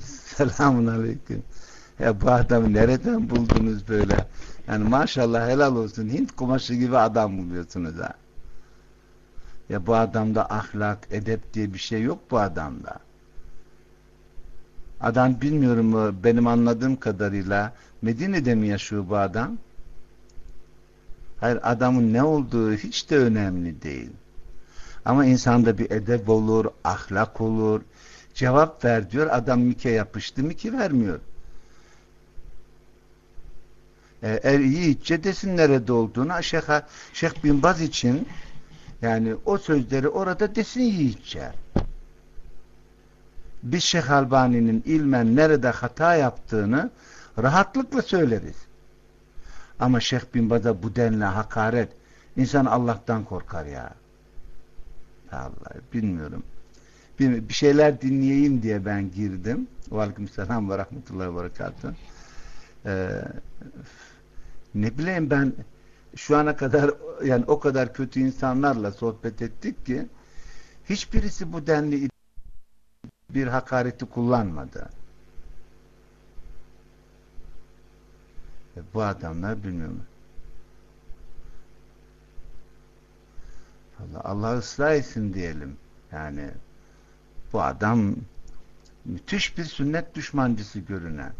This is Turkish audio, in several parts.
Selamun aleyküm. Ya bu adamı nereden buldunuz böyle? Yani maşallah helal olsun. Hint kumaşı gibi adam buluyorsunuz ha. Ya bu adamda ahlak, edep diye bir şey yok bu adamda. Adam bilmiyorum benim anladığım kadarıyla Medine'de mi yaşıyor bu adam? Hayır adamın ne olduğu hiç de önemli değil. Ama insanda bir edep olur, ahlak olur. Cevap ver diyor. Adam mike yapıştı. Miki vermiyor. E, er yiğitçe desin nerede olduğunu. Şeyh, Şeyh Bin için yani o sözleri orada desin yiğitçe. Biz Şeyh Albani'nin ilmen nerede hata yaptığını rahatlıkla söyleriz. Ama Şeyh Bin bu denli hakaret insan Allah'tan korkar ya. Allah bilmiyorum. Bir, bir şeyler dinleyeyim diye ben girdim. Aleykümselam ve rahmetullahi ve berekatuhu. Ee, ne bileyim ben şu ana kadar yani o kadar kötü insanlarla sohbet ettik ki hiçbirisi bu denli bir hakareti kullanmadı. E, bu adamlar bilmiyorum. Allah, Allah ıslah etsin diyelim. Yani bu adam müthiş bir sünnet düşmancısı görünen.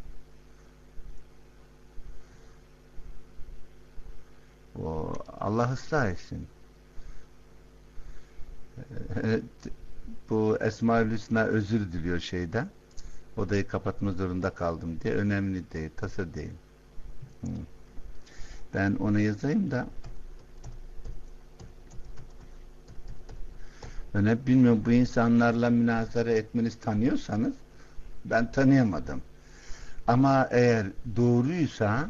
O Allah ıslah etsin. bu Esma-ül Hüsna özür diliyor şeyden. Odayı kapatma zorunda kaldım diye. Önemli değil. Tasa değil. Ben onu yazayım da ben hep bilmiyorum bu insanlarla münazara etmeniz tanıyorsanız ben tanıyamadım. Ama eğer doğruysa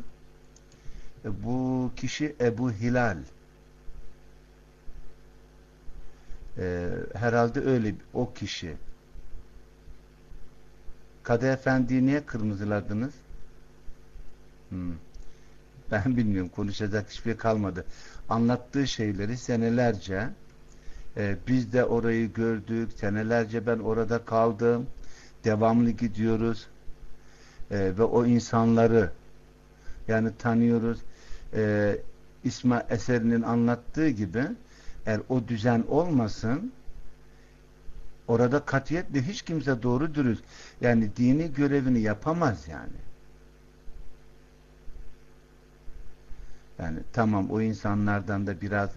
e, bu kişi Ebu Hilal e, herhalde öyle o kişi Kadı Efendi'yi niye kırmızıladınız? Hmm. Ben bilmiyorum konuşacak hiçbir şey kalmadı. Anlattığı şeyleri senelerce e, biz de orayı gördük. Senelerce ben orada kaldım. Devamlı gidiyoruz. E, ve o insanları yani tanıyoruz. E, İsma eserinin anlattığı gibi eğer o düzen olmasın orada katiyetle hiç kimse doğru dürüst yani dini görevini yapamaz yani. Yani tamam o insanlardan da biraz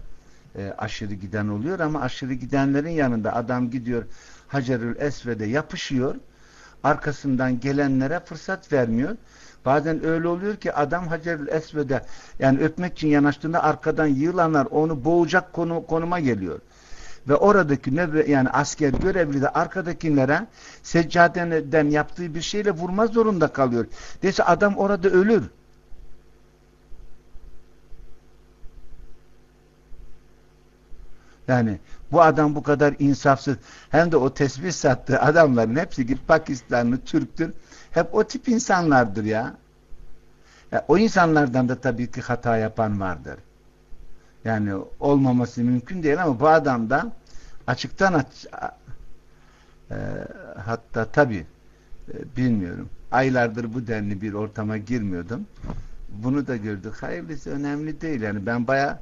e, aşırı giden oluyor ama aşırı gidenlerin yanında adam gidiyor Hacerül Esved'e yapışıyor arkasından gelenlere fırsat vermiyor. Bazen öyle oluyor ki adam Hacerül Esved'e yani öpmek için yanaştığında arkadan yığılanlar onu boğacak konu, konuma geliyor. Ve oradaki ne yani asker görevli de arkadakilere seccadeden yaptığı bir şeyle vurma zorunda kalıyor. Dese adam orada ölür. Yani bu adam bu kadar insafsız hem de o tesbih sattığı adamların hepsi git Pakistanlı, Türktür. Hep o tip insanlardır ya. ya. O insanlardan da tabii ki hata yapan vardır. Yani olmaması mümkün değil ama bu adam da açıktan aç, e, hatta tabii e, bilmiyorum. Aylardır bu denli bir ortama girmiyordum. Bunu da gördük. Hayırlısı önemli değil. Yani ben baya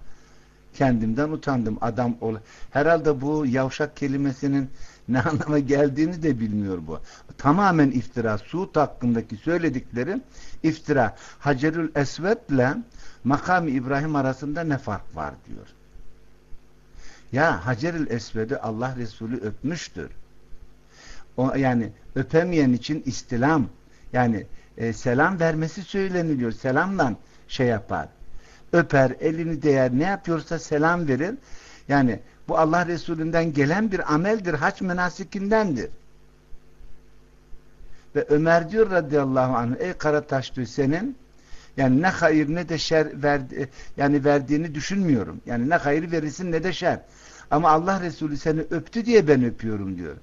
kendimden utandım. Adam ol. Herhalde bu yavşak kelimesinin ne anlama geldiğini de bilmiyor bu. Tamamen iftira. Suud hakkındaki söyledikleri iftira. Hacerül Esved'le makam İbrahim arasında ne fark var diyor. Ya Hacerül Esved'i Allah Resulü öpmüştür. O, yani öpemeyen için istilam yani e, selam vermesi söyleniliyor. Selamla şey yapar öper, elini değer, ne yapıyorsa selam verir. Yani bu Allah Resulü'nden gelen bir ameldir, haç menasikindendir. Ve Ömer diyor radıyallahu anh, ey Karataş diyor senin, yani ne hayır ne de şer verdi, yani verdiğini düşünmüyorum. Yani ne hayır verirsin ne de şer. Ama Allah Resulü seni öptü diye ben öpüyorum diyor.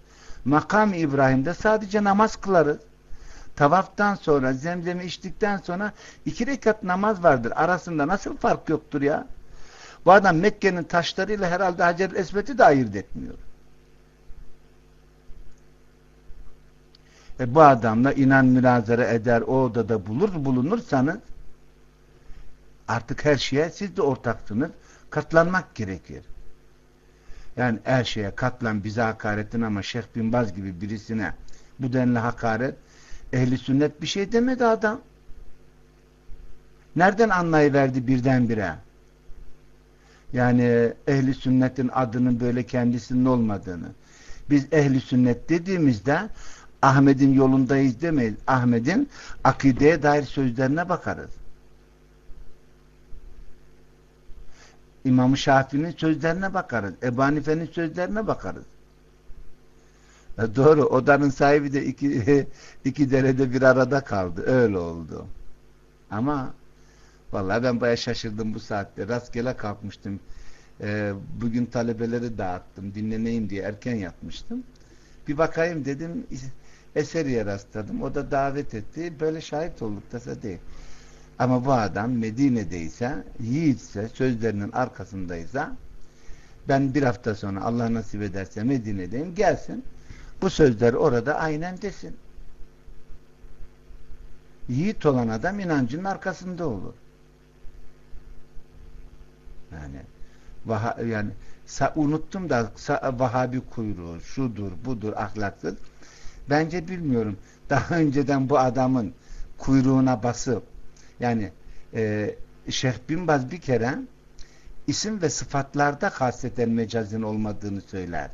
Makam İbrahim'de sadece namaz kılarız tavaftan sonra zemzemi içtikten sonra iki rekat namaz vardır. Arasında nasıl fark yoktur ya? Bu adam Mekke'nin taşlarıyla herhalde Hacer-i Esvet'i de ayırt etmiyor. E bu adamla inan münazara eder, o odada bulur bulunursanız artık her şeye siz de ortaksınız. Katlanmak gerekir. Yani her şeye katlan bize hakaretin ama Şeyh Bin gibi birisine bu denli hakaret ehli sünnet bir şey demedi adam. Nereden anlayıverdi birdenbire? Yani ehli sünnetin adının böyle kendisinin olmadığını. Biz ehli sünnet dediğimizde Ahmet'in yolundayız demeyiz. Ahmet'in akideye dair sözlerine bakarız. İmam-ı Şafii'nin sözlerine bakarız. Ebu Hanife'nin sözlerine bakarız. E doğru. Odanın sahibi de iki, iki derede bir arada kaldı. Öyle oldu. Ama vallahi ben baya şaşırdım bu saatte. Rastgele kalkmıştım. E, bugün talebeleri dağıttım. Dinleneyim diye erken yatmıştım. Bir bakayım dedim. Eseriye rastladım. O da davet etti. Böyle şahit olduk. Tasa değil. Ama bu adam Medine'deyse, yiğitse, sözlerinin arkasındaysa ben bir hafta sonra Allah nasip ederse Medine'deyim gelsin. Bu sözler orada aynen desin. Yiğit olan adam inancının arkasında olur. Yani yani unuttum da sa, Vahabi kuyruğu, şudur, budur, ahlaksız. Bence bilmiyorum. Daha önceden bu adamın kuyruğuna basıp yani e, Şeyh Binbaz bir kere isim ve sıfatlarda hasreten mecazın olmadığını söyler.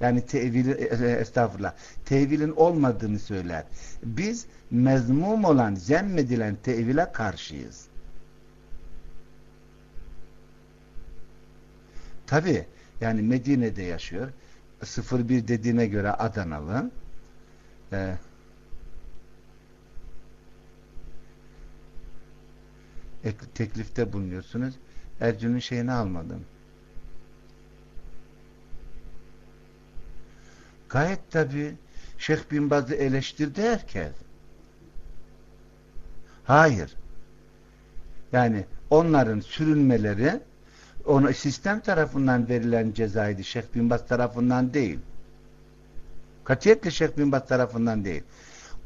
Yani tevil, e, e, estağfurullah, tevilin olmadığını söyler. Biz mezmum olan, zemmedilen tevile karşıyız. Tabi yani Medine'de yaşıyor. 01 dediğine göre Adanalı. Ee, teklifte bulunuyorsunuz. Ercün'ün şeyini almadım. Gayet tabi Şeyh Bin Baz'ı eleştirdi herkes. Hayır. Yani onların sürünmeleri ona sistem tarafından verilen cezaydı. Şeyh Bin Baz tarafından değil. Katiyetle Şeyh Bin Baz tarafından değil.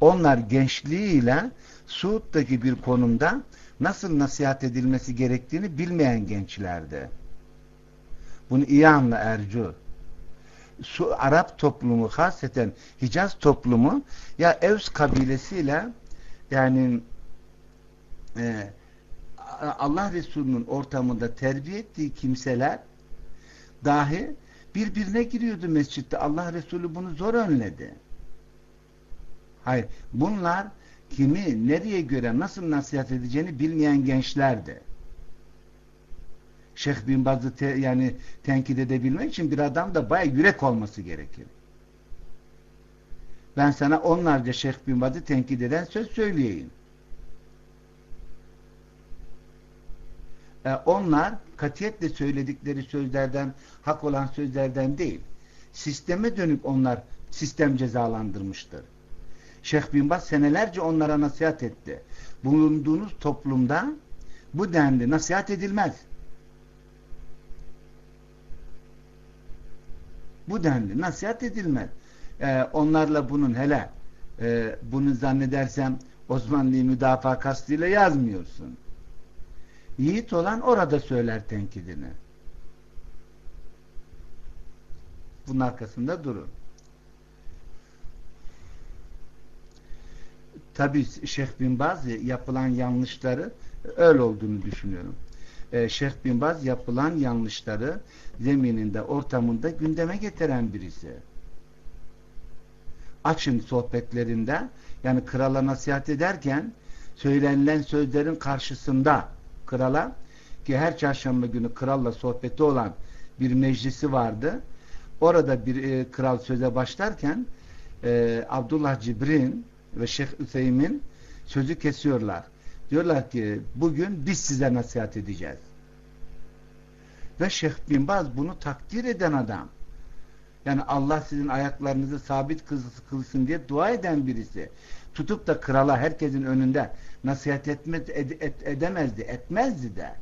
Onlar gençliğiyle Suud'daki bir konumda nasıl nasihat edilmesi gerektiğini bilmeyen gençlerdi. Bunu iyi anla Ercu. Su, Arap toplumu hasreten Hicaz toplumu ya Evs kabilesiyle yani e, Allah Resulü'nün ortamında terbiye ettiği kimseler dahi birbirine giriyordu mescitte. Allah Resulü bunu zor önledi. Hayır. Bunlar kimi nereye göre nasıl nasihat edeceğini bilmeyen gençlerdi. Şeyh bin Baz'ı te, yani tenkit edebilmek için bir adam da baya yürek olması gerekir. Ben sana onlarca Şeyh bin Baz'ı tenkit eden söz söyleyeyim. Ee, onlar katiyetle söyledikleri sözlerden, hak olan sözlerden değil. Sisteme dönük onlar sistem cezalandırmıştır. Şeyh Bin senelerce onlara nasihat etti. Bulunduğunuz toplumda bu denli nasihat edilmez. Bu denli nasihat edilmez. Ee, onlarla bunun hele e, bunu zannedersem Osmanlı'yı müdafaa kastıyla yazmıyorsun. Yiğit olan orada söyler tenkidini. Bunun arkasında durun. Tabi Şeyh Bin Baz yapılan yanlışları öyle olduğunu düşünüyorum. Ee, Şeyh Bin yapılan yanlışları zemininde, ortamında gündeme getiren birisi. Açın sohbetlerinde yani krala nasihat ederken söylenilen sözlerin karşısında krala ki her çarşamba günü kralla sohbeti olan bir meclisi vardı. Orada bir e, kral söze başlarken e, Abdullah Cibrin ve Şeyh Üseymin sözü kesiyorlar. Diyorlar ki bugün biz size nasihat edeceğiz. Ve Şeyh Bin Baz bunu takdir eden adam. Yani Allah sizin ayaklarınızı sabit kılsın diye dua eden birisi. Tutup da krala herkesin önünde nasihat etmez, ed, et, edemezdi, etmezdi de.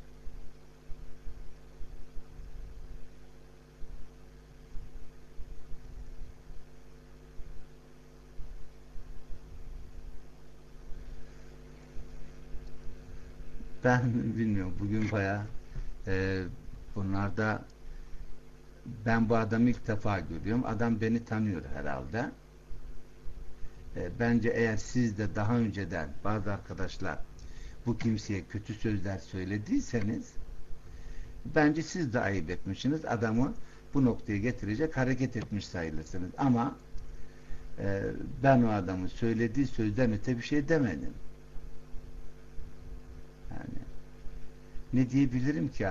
Ben bilmiyorum. Bugün baya e, bunlarda ben bu adamı ilk defa görüyorum. Adam beni tanıyor herhalde. E, bence eğer siz de daha önceden bazı arkadaşlar bu kimseye kötü sözler söylediyseniz bence siz de ayıp etmişsiniz. Adamı bu noktaya getirecek hareket etmiş sayılırsınız. Ama e, ben o adamın söylediği sözden öte bir şey demedim. Yani ne diyebilirim ki?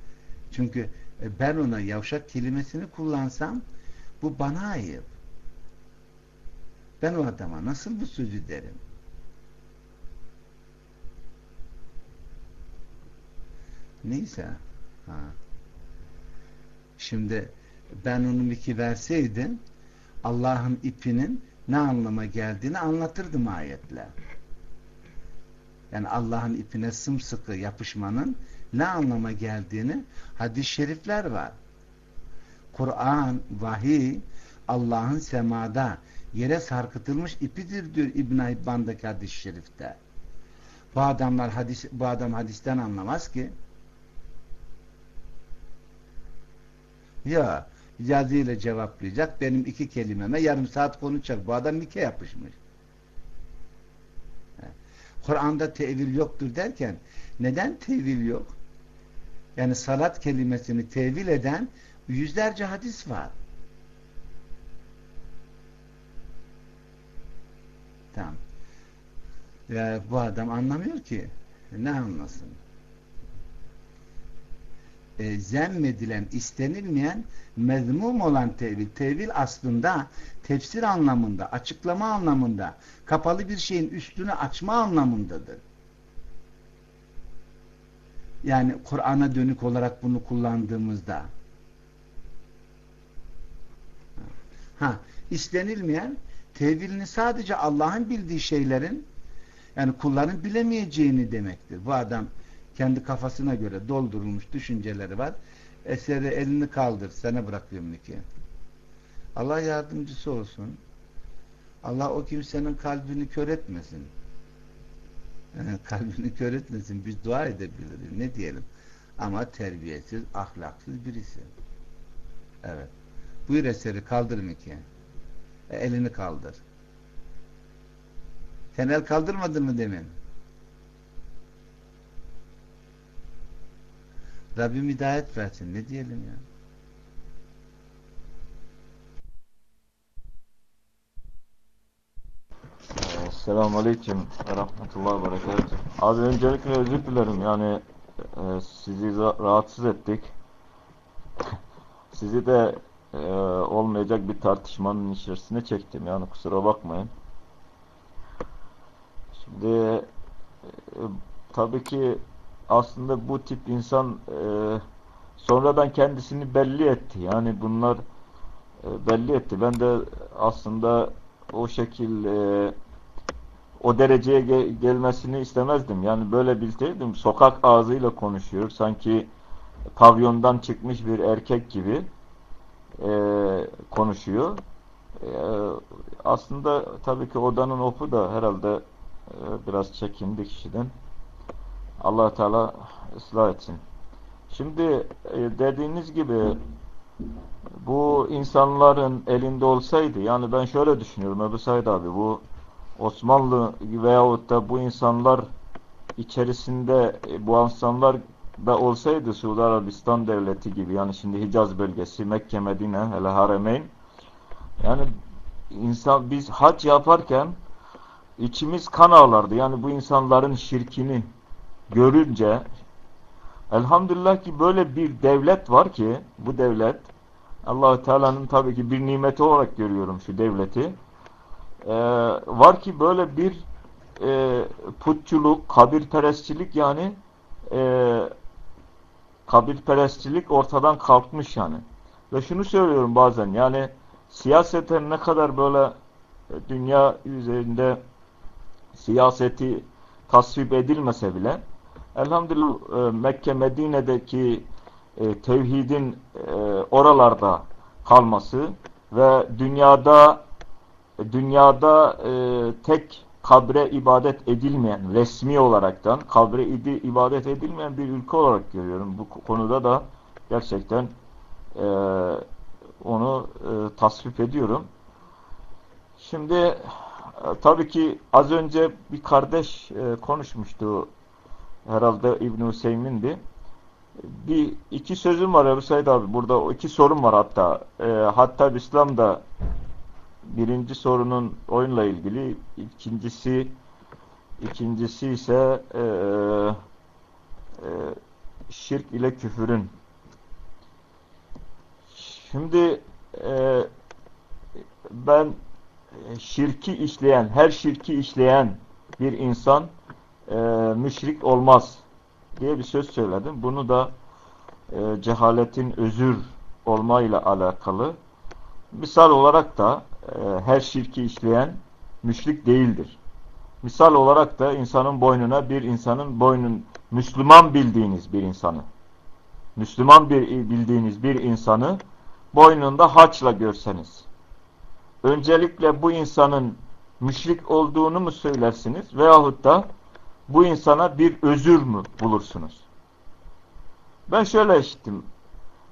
Çünkü e, ben ona yavşak kelimesini kullansam bu bana ayıp. Ben o adama nasıl bu sözü derim? Neyse. Ha. Şimdi ben onun iki verseydim Allah'ın ipinin ne anlama geldiğini anlatırdım ayetle. Yani Allah'ın ipine sımsıkı yapışmanın ne anlama geldiğini hadis-i şerifler var. Kur'an, vahiy Allah'ın semada yere sarkıtılmış ipidir diyor İbn İbban'daki hadis-i şerifte. Bu adamlar hadis bu adam hadisten anlamaz ki. Ya yazıyla cevaplayacak. Benim iki kelimeme yarım saat konuşacak. Bu adam nike yapışmış. Kur'an'da tevil yoktur derken neden tevil yok? Yani salat kelimesini tevil eden yüzlerce hadis var. Tamam. Ya bu adam anlamıyor ki. Ne anlasın? E, zemmedilen, istenilmeyen, mezmum olan tevil. Tevil aslında tefsir anlamında, açıklama anlamında, kapalı bir şeyin üstünü açma anlamındadır. Yani Kur'an'a dönük olarak bunu kullandığımızda. Ha, istenilmeyen tevilini sadece Allah'ın bildiği şeylerin yani kulların bilemeyeceğini demektir. Bu adam kendi kafasına göre doldurulmuş düşünceleri var. Eseri elini kaldır. Sana bırakıyorum ki. Allah yardımcısı olsun. Allah o kimsenin kalbini kör etmesin. Yani kalbini kör etmesin. Biz dua edebiliriz. Ne diyelim? Ama terbiyesiz, ahlaksız birisi. Evet. Buyur eseri kaldır Miki. E, elini kaldır. Sen el kaldırmadın mı demin? Rabbim hidayet versin. Ne diyelim ya? Selamun Aleyküm ve Rahmetullah ve Berekatuhu. Abi öncelikle özür dilerim yani e, sizi rahatsız ettik. sizi de e, olmayacak bir tartışmanın içerisine çektim yani kusura bakmayın. Şimdi e, tabii ki aslında bu tip insan e, sonradan kendisini belli etti. Yani bunlar e, belli etti. Ben de aslında o şekil e, o dereceye gel gelmesini istemezdim. Yani böyle bilseydim sokak ağzıyla konuşuyor. Sanki pavyondan çıkmış bir erkek gibi e, konuşuyor. E, aslında tabii ki odanın opu da herhalde e, biraz çekindi kişiden. Allah Teala ıslah etsin. Şimdi e, dediğiniz gibi bu insanların elinde olsaydı yani ben şöyle düşünüyorum Ebu Said abi bu Osmanlı veyahut da bu insanlar içerisinde e, bu insanlar da olsaydı Suudi Arabistan devleti gibi yani şimdi Hicaz bölgesi Mekke Medine hele Haremeyn yani insan biz hac yaparken içimiz kan ağlardı. Yani bu insanların şirkini görünce elhamdülillah ki böyle bir devlet var ki bu devlet allah Teala'nın tabii ki bir nimeti olarak görüyorum şu devleti e, var ki böyle bir e, putçuluk, kabirperestçilik yani e, kabirperestçilik ortadan kalkmış yani. Ve şunu söylüyorum bazen yani siyaseten ne kadar böyle e, dünya üzerinde siyaseti tasvip edilmese bile elhamdülillah e, Mekke Medine'deki e, tevhidin e, oralarda kalması ve dünyada dünyada tek kabre ibadet edilmeyen, resmi olaraktan kabre ibadet edilmeyen bir ülke olarak görüyorum. Bu konuda da gerçekten onu tasvip ediyorum. Şimdi tabii ki az önce bir kardeş konuşmuştu. Herhalde İbn-i Hüseyin'di. Bir iki sözüm var Ebu Said abi. Burada iki sorum var hatta. E, hatta İslam'da birinci sorunun oyunla ilgili. ikincisi ikincisi ise e, e, şirk ile küfürün. Şimdi e, ben şirki işleyen, her şirki işleyen bir insan e, müşrik olmaz diye bir söz söyledim. Bunu da e, cehaletin özür olmayla alakalı. Misal olarak da e, her şirki işleyen müşrik değildir. Misal olarak da insanın boynuna bir insanın boynun Müslüman bildiğiniz bir insanı Müslüman bir bildiğiniz bir insanı boynunda haçla görseniz öncelikle bu insanın müşrik olduğunu mu söylersiniz veyahut da bu insana bir özür mü bulursunuz? Ben şöyle işittim.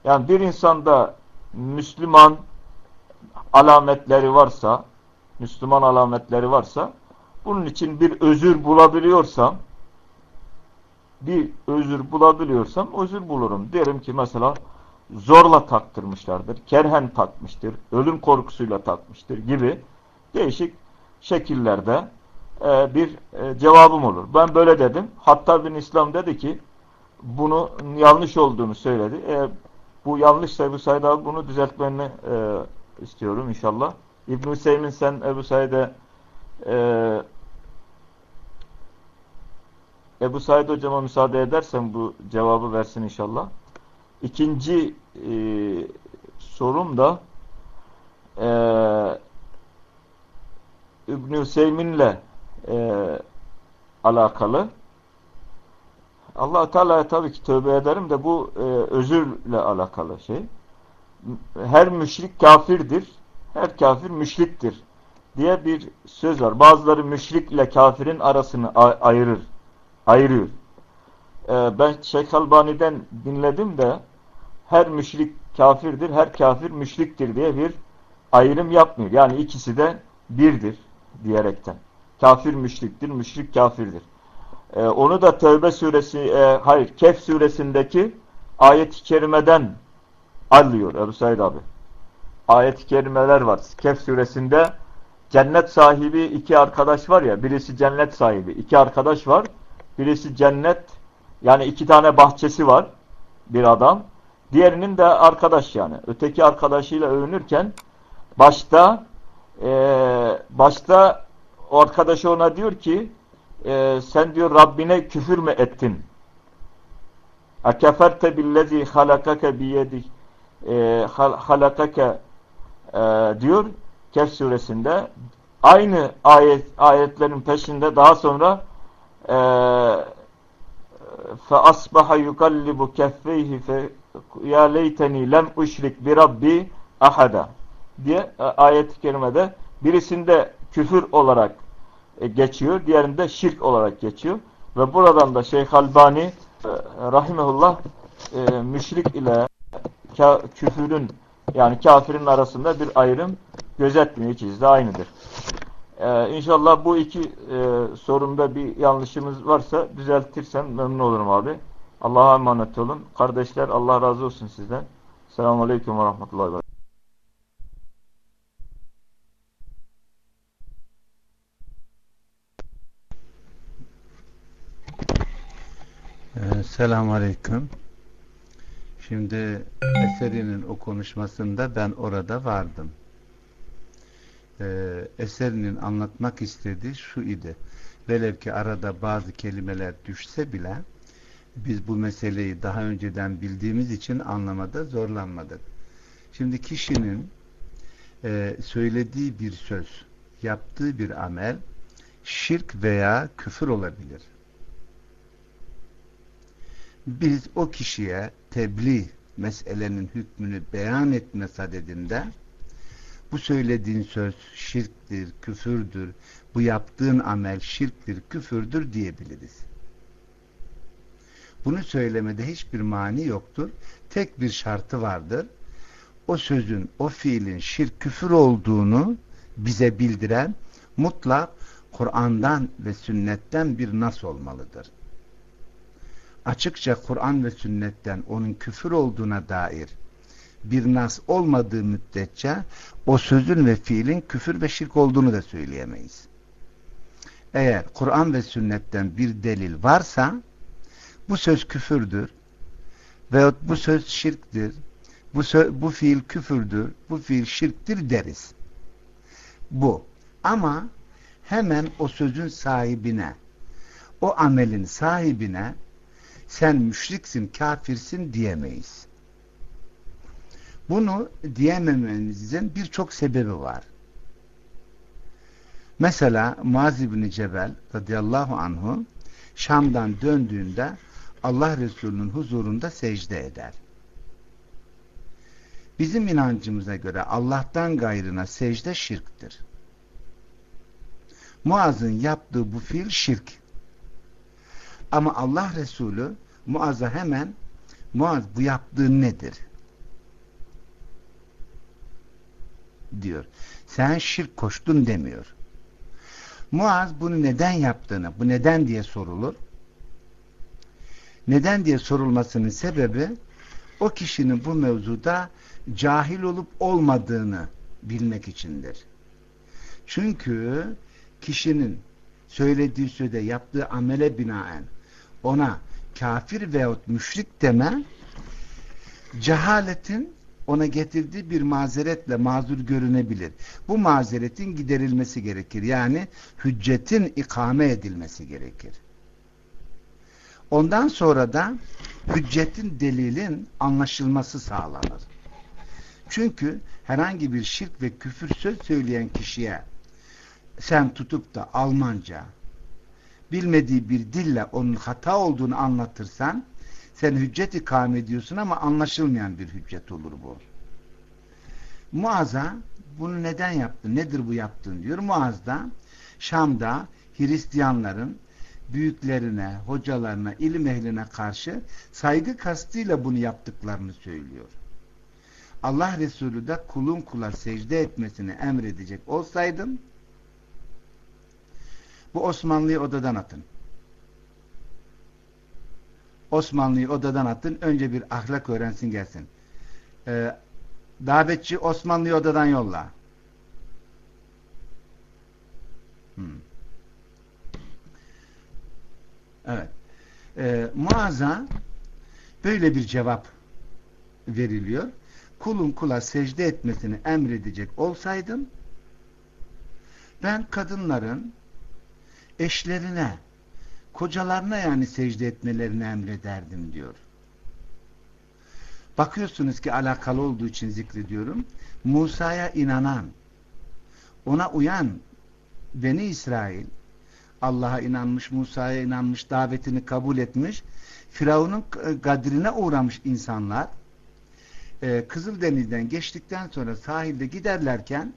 Yani bir insanda Müslüman alametleri varsa, Müslüman alametleri varsa, bunun için bir özür bulabiliyorsam, bir özür bulabiliyorsam özür bulurum. Derim ki mesela zorla taktırmışlardır, kerhen takmıştır, ölüm korkusuyla takmıştır gibi değişik şekillerde e, bir e, cevabım olur. Ben böyle dedim. Hatta bin İslam dedi ki bunu yanlış olduğunu söyledi. E, bu yanlışsa Ebu Said abi bunu düzeltmeni e, istiyorum inşallah. İbn-i Hüseyin sen Ebu Said'e e, Ebu Said hocama müsaade edersen bu cevabı versin inşallah. İkinci e, sorum da e, İbn-i Hüseyin'le e, alakalı. allah Teala'ya tabii ki tövbe ederim de bu e, özürle alakalı şey. Her müşrik kafirdir, her kafir müşriktir diye bir söz var. Bazıları müşrik ile kafirin arasını ayırır, ayırıyor. E, ben Şeyh Albani'den dinledim de her müşrik kafirdir, her kafir müşriktir diye bir ayrım yapmıyor. Yani ikisi de birdir diyerekten. Kafir müşriktir, müşrik kafirdir. Ee, onu da Tevbe suresi, e, hayır Kehf suresindeki ayet-i kerimeden alıyor Ebu Said abi. Ayet-i kerimeler var. Kehf suresinde cennet sahibi iki arkadaş var ya, birisi cennet sahibi, iki arkadaş var. Birisi cennet, yani iki tane bahçesi var bir adam. Diğerinin de arkadaş yani. Öteki arkadaşıyla övünürken başta e, başta o arkadaşı ona diyor ki e, sen diyor Rabbine küfür mü ettin? Ekeferte billezi halakake biyedik e, halakake e, diyor Kehf suresinde aynı ayet ayetlerin peşinde daha sonra e, fe asbaha yukallibu keffeyhi fe ya leyteni lem uşrik bi ahada diye ayet-i kerimede birisinde küfür olarak geçiyor, diğerinde şirk olarak geçiyor. Ve buradan da Şeyh Albani e, rahimehullah müşrik ile küfürün yani kafirin arasında bir ayrım gözetmiyor. İkisi de aynıdır. Ee, inşallah bu iki e, sorunda bir yanlışımız varsa düzeltirsem memnun olurum abi. Allah'a emanet olun. Kardeşler Allah razı olsun sizden. Selamun Aleyküm ve Rahmetullahi ee, Selamun Aleyküm. Şimdi eserinin o konuşmasında ben orada vardım. Ee, eserinin anlatmak istediği şu idi. Velev ki arada bazı kelimeler düşse bile biz bu meseleyi daha önceden bildiğimiz için anlamada zorlanmadık. Şimdi kişinin e, söylediği bir söz, yaptığı bir amel şirk veya küfür olabilir. Biz o kişiye tebliğ meselenin hükmünü beyan etme sadedinde bu söylediğin söz şirktir, küfürdür, bu yaptığın amel şirktir, küfürdür diyebiliriz. Bunu söylemede hiçbir mani yoktur. Tek bir şartı vardır. O sözün, o fiilin şirk, küfür olduğunu bize bildiren mutlak Kur'an'dan ve sünnetten bir nas olmalıdır. Açıkça Kur'an ve sünnetten onun küfür olduğuna dair bir nas olmadığı müddetçe o sözün ve fiilin küfür ve şirk olduğunu da söyleyemeyiz. Eğer Kur'an ve sünnetten bir delil varsa bu söz küfürdür veyahut bu söz şirktir, bu, söz, bu fiil küfürdür, bu fiil şirktir deriz. Bu. Ama hemen o sözün sahibine, o amelin sahibine sen müşriksin, kafirsin diyemeyiz. Bunu diyemememizin birçok sebebi var. Mesela Muaz bin Cebel radıyallahu anhu Şam'dan döndüğünde Allah Resulü'nün huzurunda secde eder. Bizim inancımıza göre Allah'tan gayrına secde şirktir. Muaz'ın yaptığı bu fiil şirk. Ama Allah Resulü Muaz'a hemen Muaz bu yaptığın nedir? diyor. Sen şirk koştun demiyor. Muaz bunu neden yaptığını, bu neden diye sorulur. Neden diye sorulmasının sebebi o kişinin bu mevzuda cahil olup olmadığını bilmek içindir. Çünkü kişinin söylediği sözde yaptığı amele binaen ona kafir veyahut müşrik deme cehaletin ona getirdiği bir mazeretle mazur görünebilir. Bu mazeretin giderilmesi gerekir. Yani hüccetin ikame edilmesi gerekir. Ondan sonra da hüccetin delilin anlaşılması sağlanır. Çünkü herhangi bir şirk ve küfür söz söyleyen kişiye sen tutup da Almanca bilmediği bir dille onun hata olduğunu anlatırsan sen hüccet ikame ediyorsun ama anlaşılmayan bir hüccet olur bu. Muaz'a bunu neden yaptın? Nedir bu yaptın diyor. Muaz da Şam'da Hristiyanların büyüklerine, hocalarına, ilim ehline karşı saygı kastıyla bunu yaptıklarını söylüyor. Allah Resulü de kulun kula secde etmesini emredecek olsaydım bu Osmanlı'yı odadan atın. Osmanlı'yı odadan atın. Önce bir ahlak öğrensin gelsin. Ee, davetçi Osmanlı'yı odadan yolla. Hmm. Evet. Ee, Muaz'a böyle bir cevap veriliyor. Kulun kula secde etmesini emredecek olsaydım ben kadınların eşlerine kocalarına yani secde etmelerini emrederdim diyor. Bakıyorsunuz ki alakalı olduğu için zikrediyorum. Musa'ya inanan, ona uyan Beni İsrail, Allah'a inanmış, Musa'ya inanmış, davetini kabul etmiş, Firavun'un gadrine uğramış insanlar, e, Kızıldeniz'den geçtikten sonra sahilde giderlerken,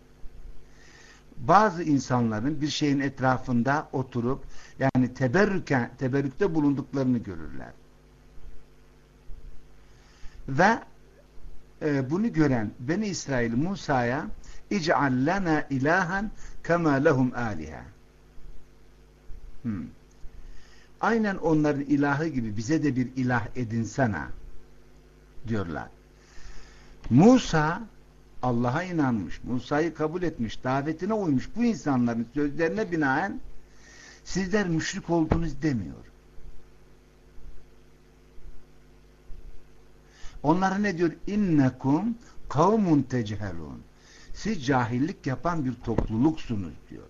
bazı insanların bir şeyin etrafında oturup yani teberrüken, teberrükte bulunduklarını görürler. Ve e, bunu gören Beni İsrail Musa'ya اِجْعَلْ لَنَا ilahen kema lehum aliha. Hmm. Aynen onların ilahı gibi bize de bir ilah edinsene diyorlar. Musa Allah'a inanmış, Musa'yı kabul etmiş, davetine uymuş bu insanların sözlerine binaen sizler müşrik oldunuz demiyor. Onlara ne diyor? İnnekum kavmun techehelun. Siz cahillik yapan bir topluluksunuz diyor.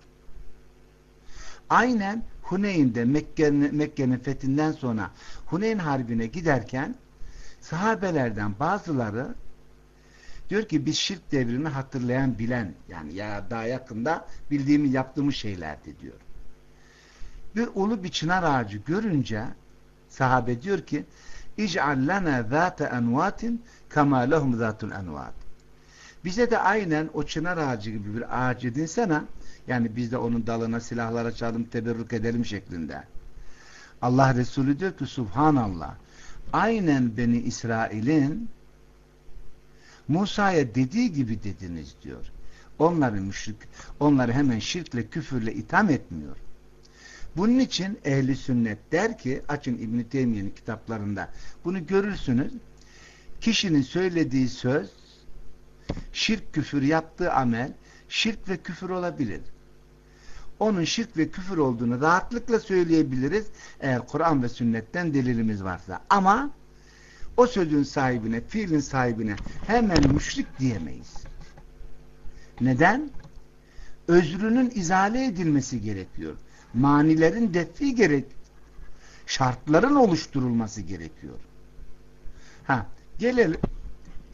Aynen Huneyn'de Mekke'nin Mekke fethinden sonra Huneyn Harbi'ne giderken sahabelerden bazıları diyor ki biz şirk devrini hatırlayan bilen yani ya daha yakında bildiğimi yaptığımız şeylerdi diyor. Bir ulu bir çınar ağacı görünce sahabe diyor ki اِجْعَلْ لَنَا ذَاتَ اَنْوَاتٍ كَمَا لَهُمْ ذَاتُ الْاَنْوَاتِ Bize de aynen o çınar ağacı gibi bir ağaç edinsene Yani biz de onun dalına silahlar açalım, teberrük edelim şeklinde. Allah Resulü diyor ki Subhanallah. Aynen Beni İsrail'in Musa'ya dediği gibi dediniz diyor. Onları müşrik, onları hemen şirkle, küfürle itham etmiyor. Bunun için ehli sünnet der ki, açın İbn-i Teymiye'nin kitaplarında bunu görürsünüz. Kişinin söylediği söz, şirk küfür yaptığı amel, şirk ve küfür olabilir. Onun şirk ve küfür olduğunu rahatlıkla söyleyebiliriz eğer Kur'an ve sünnetten delilimiz varsa. Ama o sözün sahibine, fiilin sahibine hemen müşrik diyemeyiz. Neden? Özrünün izale edilmesi gerekiyor. Manilerin defi gerek, şartların oluşturulması gerekiyor. Ha, gelelim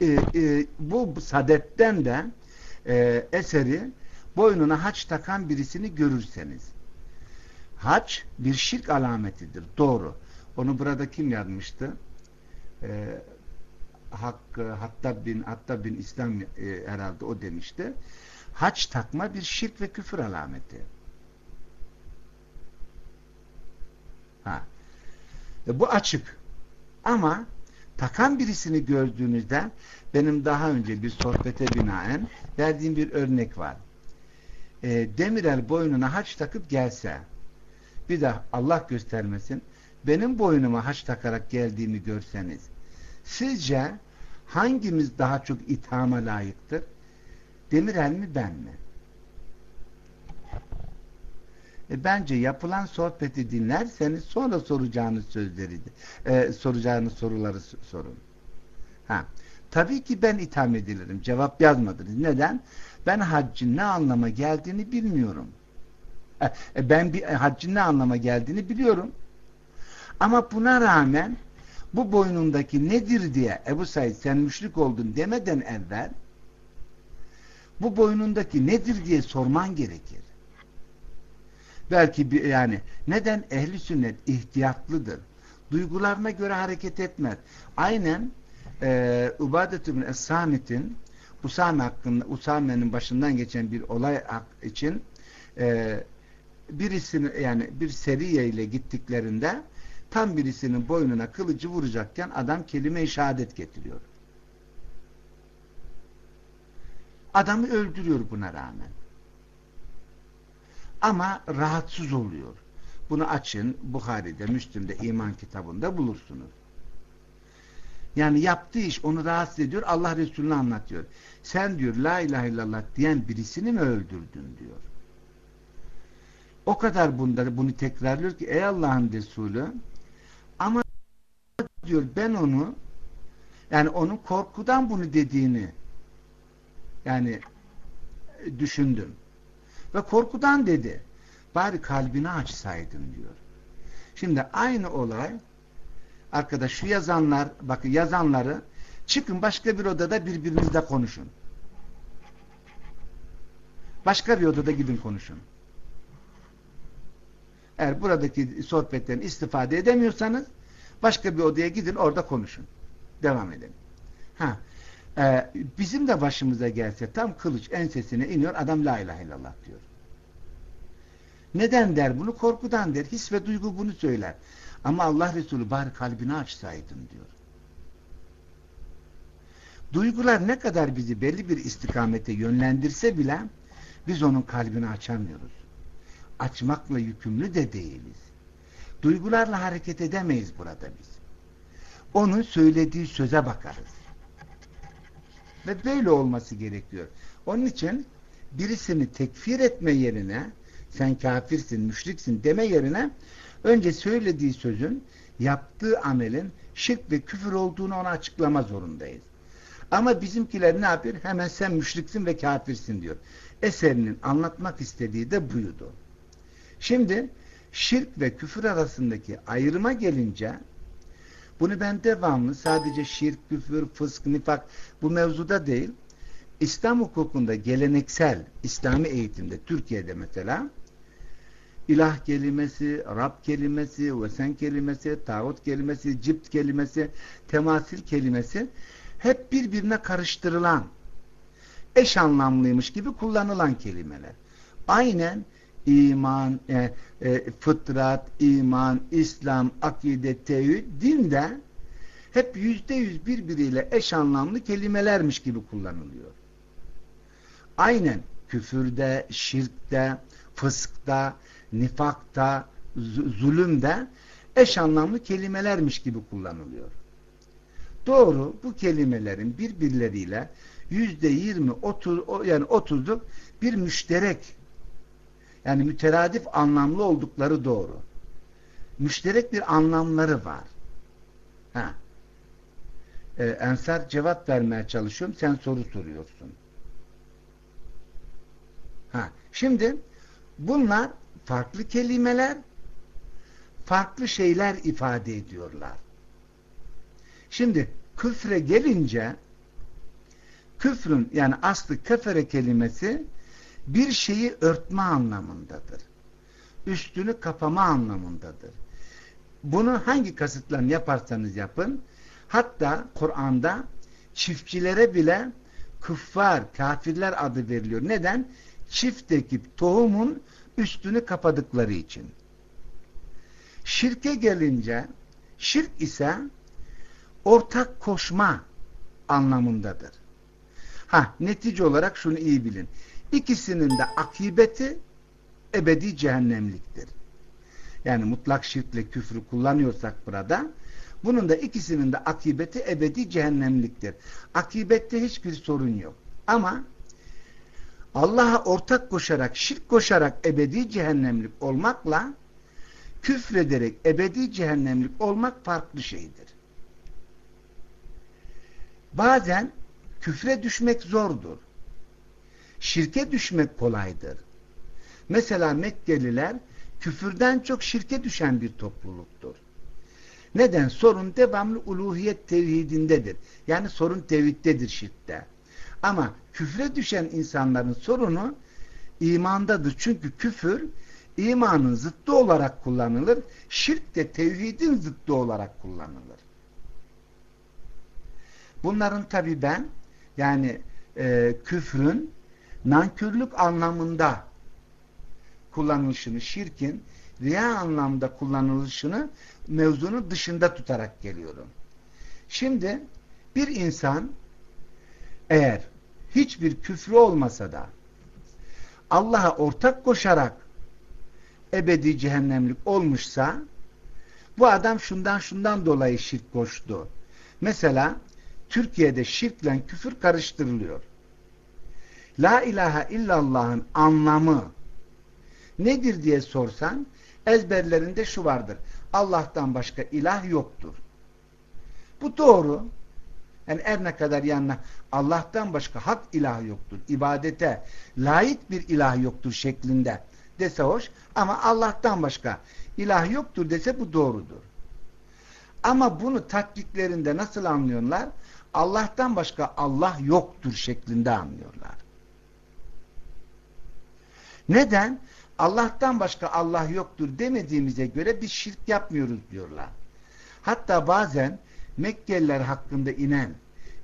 e, e, bu sadetten de e, eseri boynuna haç takan birisini görürseniz haç bir şirk alametidir. Doğru. Onu burada kim yazmıştı? Ee, Hakkı, Hattab bin, Hattab bin İslam e, herhalde o demişti. Haç takma bir şirk ve küfür alameti. Ha. E, bu açık. Ama takan birisini gördüğünüzde benim daha önce bir sohbete binaen verdiğim bir örnek var. E, Demirel boynuna haç takıp gelse bir de Allah göstermesin benim boynuma haç takarak geldiğimi görseniz sizce hangimiz daha çok ithama layıktır? Demirel mi ben mi? E, bence yapılan sohbeti dinlerseniz sonra soracağınız sözleri e, soracağınız soruları sorun. Ha. Tabii ki ben itham edilirim. Cevap yazmadınız. Neden? Ben haccın ne anlama geldiğini bilmiyorum. E, e ben bir e, haccın ne anlama geldiğini biliyorum. Ama buna rağmen bu boynundaki nedir diye Ebu Said sen müşrik oldun demeden evvel bu boynundaki nedir diye sorman gerekir. Belki bir, yani neden ehli sünnet ihtiyatlıdır. Duygularına göre hareket etmez. Aynen e, Ubadet ibn Es-Samit'in Usame hakkında Usame'nin başından geçen bir olay için e, birisini yani bir seriye ile gittiklerinde tam birisinin boynuna kılıcı vuracakken adam kelime-i şehadet getiriyor. Adamı öldürüyor buna rağmen. Ama rahatsız oluyor. Bunu açın Bukhari'de, Müslüm'de, iman kitabında bulursunuz. Yani yaptığı iş onu rahatsız ediyor. Allah Resulü'nü anlatıyor. Sen diyor la ilahe illallah diyen birisini mi öldürdün diyor. O kadar bunda bunu tekrarlıyor ki ey Allah'ın Resulü diyor ben onu yani onun korkudan bunu dediğini yani düşündüm. Ve korkudan dedi. Bari kalbini açsaydın diyor. Şimdi aynı olay arkadaş şu yazanlar bakın yazanları çıkın başka bir odada birbirinizle konuşun. Başka bir odada gidin konuşun. Eğer buradaki sohbetten istifade edemiyorsanız başka bir odaya gidin orada konuşun. Devam edelim. Ha, e, bizim de başımıza gelse tam kılıç ensesine iniyor adam la ilahe illallah diyor. Neden der bunu? Korkudan der. His ve duygu bunu söyler. Ama Allah Resulü bari kalbini açsaydın diyor. Duygular ne kadar bizi belli bir istikamete yönlendirse bile biz onun kalbini açamıyoruz. Açmakla yükümlü de değiliz. Duygularla hareket edemeyiz burada biz. Onun söylediği söze bakarız. Ve böyle olması gerekiyor. Onun için birisini tekfir etme yerine sen kafirsin, müşriksin deme yerine önce söylediği sözün yaptığı amelin şirk ve küfür olduğunu ona açıklama zorundayız. Ama bizimkiler ne yapıyor? Hemen sen müşriksin ve kafirsin diyor. Eserinin anlatmak istediği de buydu. Şimdi şirk ve küfür arasındaki ayrıma gelince bunu ben devamlı sadece şirk, küfür, fısk, nifak bu mevzuda değil İslam hukukunda geleneksel İslami eğitimde Türkiye'de mesela ilah kelimesi, Rab kelimesi, vesen kelimesi, tağut kelimesi, cipt kelimesi, temasil kelimesi hep birbirine karıştırılan eş anlamlıymış gibi kullanılan kelimeler. aynen iman, e, e, fıtrat, iman, İslam, akide, tevhid, dinde hep yüzde yüz birbiriyle eş anlamlı kelimelermiş gibi kullanılıyor. Aynen küfürde, şirkte, fıskta, nifakta, zulümde eş anlamlı kelimelermiş gibi kullanılıyor. Doğru bu kelimelerin birbirleriyle yüzde yirmi, otuz, yani otuzluk bir müşterek yani müteradif anlamlı oldukları doğru. Müşterek bir anlamları var. Ha. Ee, Ensar cevap vermeye çalışıyorum. Sen soru soruyorsun. Ha. Şimdi bunlar farklı kelimeler farklı şeyler ifade ediyorlar. Şimdi küfre gelince küfrün yani aslı kefere kelimesi bir şeyi örtme anlamındadır. Üstünü kapama anlamındadır. Bunu hangi kasıtla yaparsanız yapın hatta Kur'an'da çiftçilere bile küffar, kafirler adı veriliyor. Neden? Çift ekip tohumun üstünü kapadıkları için. Şirke gelince şirk ise ortak koşma anlamındadır. Ha, netice olarak şunu iyi bilin. İkisinin de akibeti ebedi cehennemliktir. Yani mutlak şirkle küfrü kullanıyorsak burada bunun da ikisinin de akibeti ebedi cehennemliktir. Akibette hiçbir sorun yok. Ama Allah'a ortak koşarak, şirk koşarak ebedi cehennemlik olmakla küfrederek ebedi cehennemlik olmak farklı şeydir. Bazen küfre düşmek zordur. Şirke düşmek kolaydır. Mesela Mekkeliler küfürden çok şirke düşen bir topluluktur. Neden? Sorun devamlı uluhiyet tevhidindedir. Yani sorun tevhiddedir şirkte. Ama küfre düşen insanların sorunu imandadır. Çünkü küfür imanın zıttı olarak kullanılır. Şirk de tevhidin zıttı olarak kullanılır. Bunların tabi ben yani e, küfrün nankörlük anlamında kullanılışını, şirkin riya anlamda kullanılışını mevzunun dışında tutarak geliyorum. Şimdi bir insan eğer hiçbir küfrü olmasa da Allah'a ortak koşarak ebedi cehennemlik olmuşsa bu adam şundan şundan dolayı şirk koştu. Mesela Türkiye'de şirkle küfür karıştırılıyor. La ilahe illallah'ın anlamı nedir diye sorsan ezberlerinde şu vardır. Allah'tan başka ilah yoktur. Bu doğru. Yani er ne kadar yanına Allah'tan başka hak ilah yoktur. İbadete layık bir ilah yoktur şeklinde dese hoş ama Allah'tan başka ilah yoktur dese bu doğrudur. Ama bunu tatbiklerinde nasıl anlıyorlar? Allah'tan başka Allah yoktur şeklinde anlıyorlar. Neden? Allah'tan başka Allah yoktur demediğimize göre biz şirk yapmıyoruz diyorlar. Hatta bazen Mekkeliler hakkında inen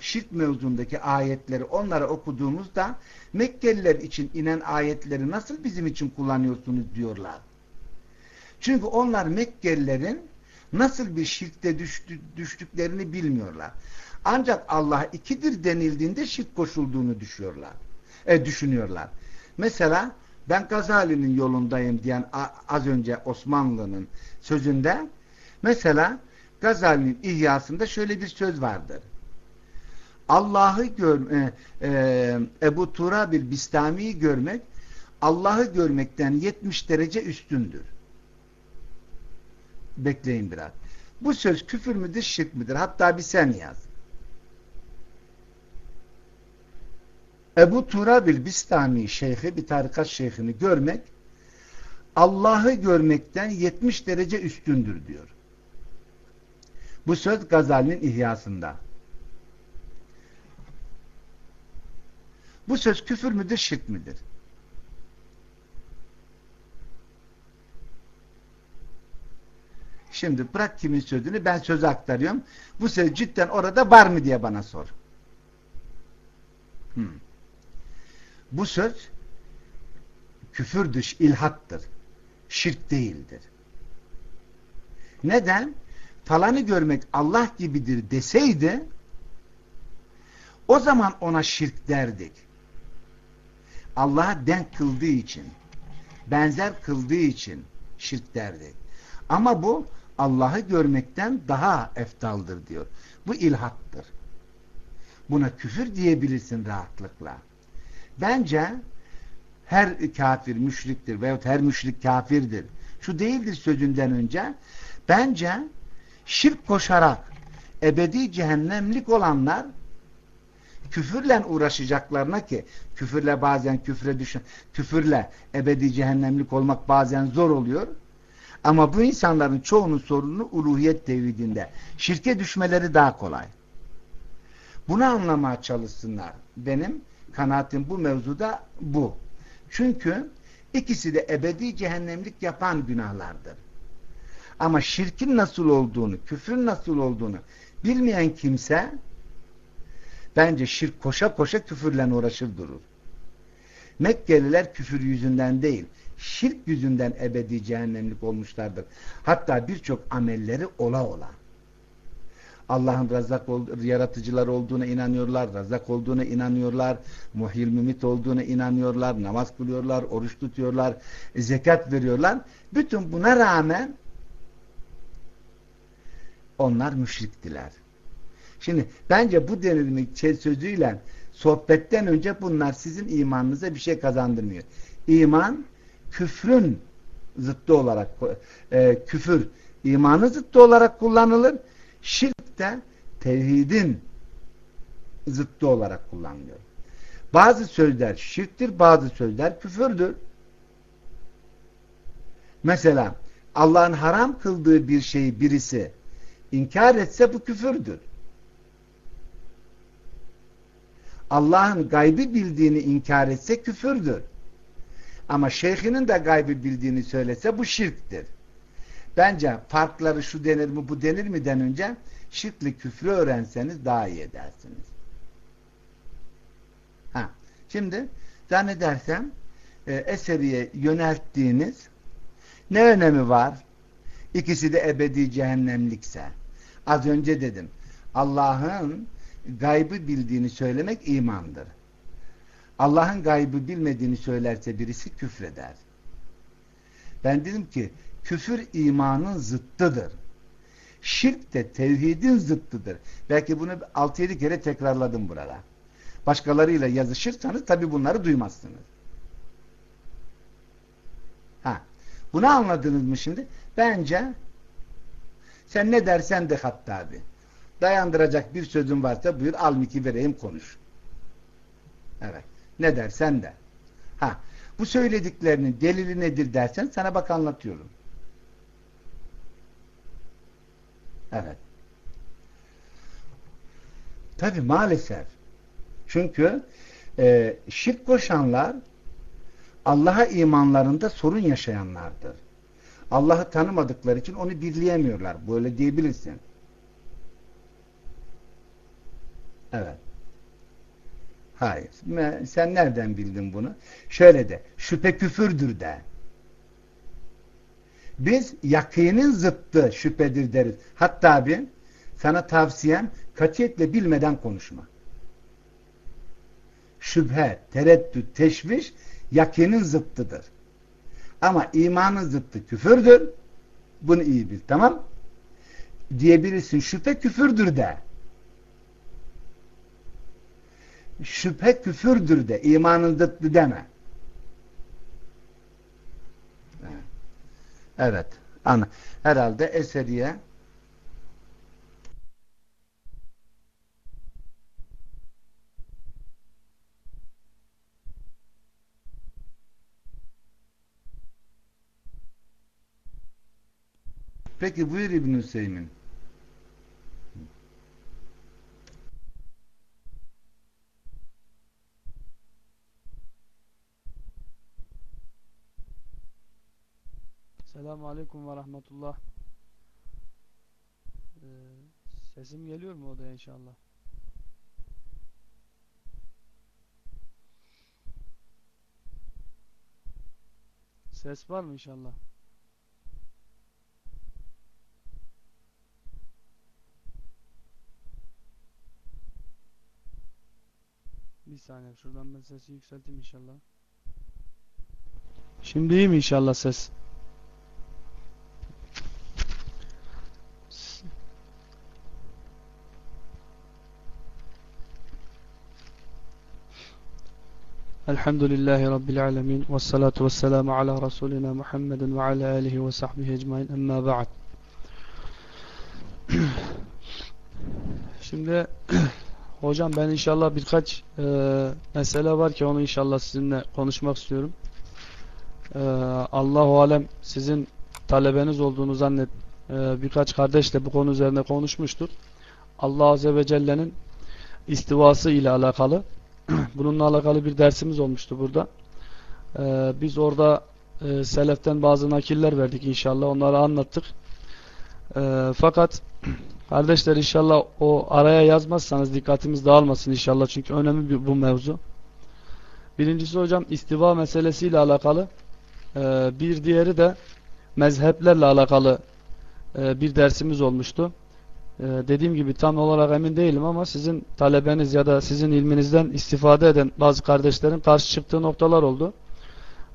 şirk mevzundaki ayetleri onlara okuduğumuzda Mekkeliler için inen ayetleri nasıl bizim için kullanıyorsunuz diyorlar. Çünkü onlar Mekkelilerin nasıl bir şirkte düştü, düştüklerini bilmiyorlar. Ancak Allah ikidir denildiğinde şirk koşulduğunu düşüyorlar. E, düşünüyorlar. Mesela ben Gazali'nin yolundayım diyen az önce Osmanlı'nın sözünde mesela Gazali'nin ihyasında şöyle bir söz vardır. Allah'ı gör e, e, Ebu Turabil Bistami'yi görmek Allah'ı görmekten 70 derece üstündür. Bekleyin biraz. Bu söz küfür müdür, şirk midir? Hatta bir sen yaz. Ebu Turabil Bistami şeyhi, bir tarikat şeyhini görmek Allah'ı görmekten 70 derece üstündür diyor. Bu söz Gazali'nin ihyasında. Bu söz küfür müdür, şirk midir? Şimdi bırak kimin sözünü ben sözü aktarıyorum. Bu söz cidden orada var mı diye bana sor. Hmm. Bu söz küfürdür, ilhattır. Şirk değildir. Neden? Falanı görmek Allah gibidir deseydi o zaman ona şirk derdik. Allah'a denk kıldığı için, benzer kıldığı için şirk derdik. Ama bu Allah'ı görmekten daha eftaldır diyor. Bu ilhattır. Buna küfür diyebilirsin rahatlıkla. Bence her kafir müşriktir veyahut her müşrik kafirdir. Şu değildir sözünden önce bence şirk koşarak ebedi cehennemlik olanlar küfürle uğraşacaklarına ki küfürle bazen küfre düşen küfürle ebedi cehennemlik olmak bazen zor oluyor. Ama bu insanların çoğunun sorunu uluhiyet tevhidinde. Şirke düşmeleri daha kolay. Bunu anlamaya çalışsınlar. Benim kanaatim bu mevzuda bu. Çünkü ikisi de ebedi cehennemlik yapan günahlardır. Ama şirkin nasıl olduğunu, küfrün nasıl olduğunu bilmeyen kimse bence şirk koşa koşa küfürle uğraşır durur. Mekkeliler küfür yüzünden değil, şirk yüzünden ebedi cehennemlik olmuşlardır. Hatta birçok amelleri ola ola. Allah'ın razak yaratıcılar olduğuna inanıyorlar, razak olduğuna inanıyorlar, muhil mümit olduğuna inanıyorlar, namaz kılıyorlar, oruç tutuyorlar, zekat veriyorlar. Bütün buna rağmen onlar müşriktiler. Şimdi bence bu denilme sözüyle sohbetten önce bunlar sizin imanınıza bir şey kazandırmıyor. İman küfrün zıttı olarak e, küfür imanın zıttı olarak kullanılır. Şirk de tevhidin zıttı olarak kullanılıyor. Bazı sözler şirktir, bazı sözler küfürdür. Mesela Allah'ın haram kıldığı bir şeyi birisi inkar etse bu küfürdür. Allah'ın gaybi bildiğini inkar etse küfürdür. Ama şeyhinin de gaybi bildiğini söylese bu şirktir. Bence farkları şu denir mi bu denir mi den önce şirkli küfrü öğrenseniz daha iyi edersiniz. Ha, şimdi zannedersem e, eseriye yönelttiğiniz ne önemi var? İkisi de ebedi cehennemlikse. Az önce dedim. Allah'ın gaybı bildiğini söylemek imandır. Allah'ın gaybı bilmediğini söylerse birisi küfreder. Ben dedim ki küfür imanın zıttıdır. Şirk de tevhidin zıttıdır. Belki bunu 6-7 kere tekrarladım burada. Başkalarıyla yazışırsanız tabi bunları duymazsınız. Ha, bunu anladınız mı şimdi? Bence sen ne dersen de hatta abi. Dayandıracak bir sözün varsa buyur al miki vereyim konuş. Evet. Ne dersen de. Ha, bu söylediklerinin delili nedir dersen sana bak anlatıyorum. Evet. Tabi maalesef. Çünkü e, şirk koşanlar Allah'a imanlarında sorun yaşayanlardır. Allah'ı tanımadıkları için onu birleyemiyorlar. Böyle diyebilirsin. Evet. Hayır. Sen nereden bildin bunu? Şöyle de. Şüphe küfürdür de. Biz yakinin zıttı şüphedir deriz. Hatta bir sana tavsiyem katiyetle bilmeden konuşma. Şüphe, tereddüt, teşviş yakinin zıttıdır. Ama imanın zıttı küfürdür. Bunu iyi bil. Tamam? Diyebilirsin. Şüphe küfürdür de. Şüphe küfürdür de. imanın zıttı deme. Evet. Ana. Herhalde eseriye Peki buyur İbn Hüseyin. Selamun Aleyküm ve Rahmetullah. Ee, sesim geliyor mu odaya inşallah? Ses var mı inşallah? Bir saniye şuradan ben sesi yükselteyim inşallah. Şimdi iyi mi inşallah ses? Elhamdülillahi Rabbil alemin ve salatu ve selamu ala Resulina Muhammedin ve ala alihi ve sahbihi ecmain emma ba'd Şimdi hocam ben inşallah birkaç e, mesele var ki onu inşallah sizinle konuşmak istiyorum. E, Allahu alem sizin talebeniz olduğunu zannet e, birkaç kardeşle bu konu üzerine konuşmuştur. Allah Azze ve Celle'nin istivası ile alakalı bununla alakalı bir dersimiz olmuştu burada. Ee, biz orada e, seleften bazı nakiller verdik inşallah. Onları anlattık. Ee, fakat kardeşler inşallah o araya yazmazsanız dikkatimiz dağılmasın inşallah. Çünkü önemli bir, bu mevzu. Birincisi hocam istiva meselesiyle alakalı. Ee, bir diğeri de mezheplerle alakalı e, bir dersimiz olmuştu. Ee, dediğim gibi tam olarak emin değilim ama sizin talebeniz ya da sizin ilminizden istifade eden bazı kardeşlerin karşı çıktığı noktalar oldu.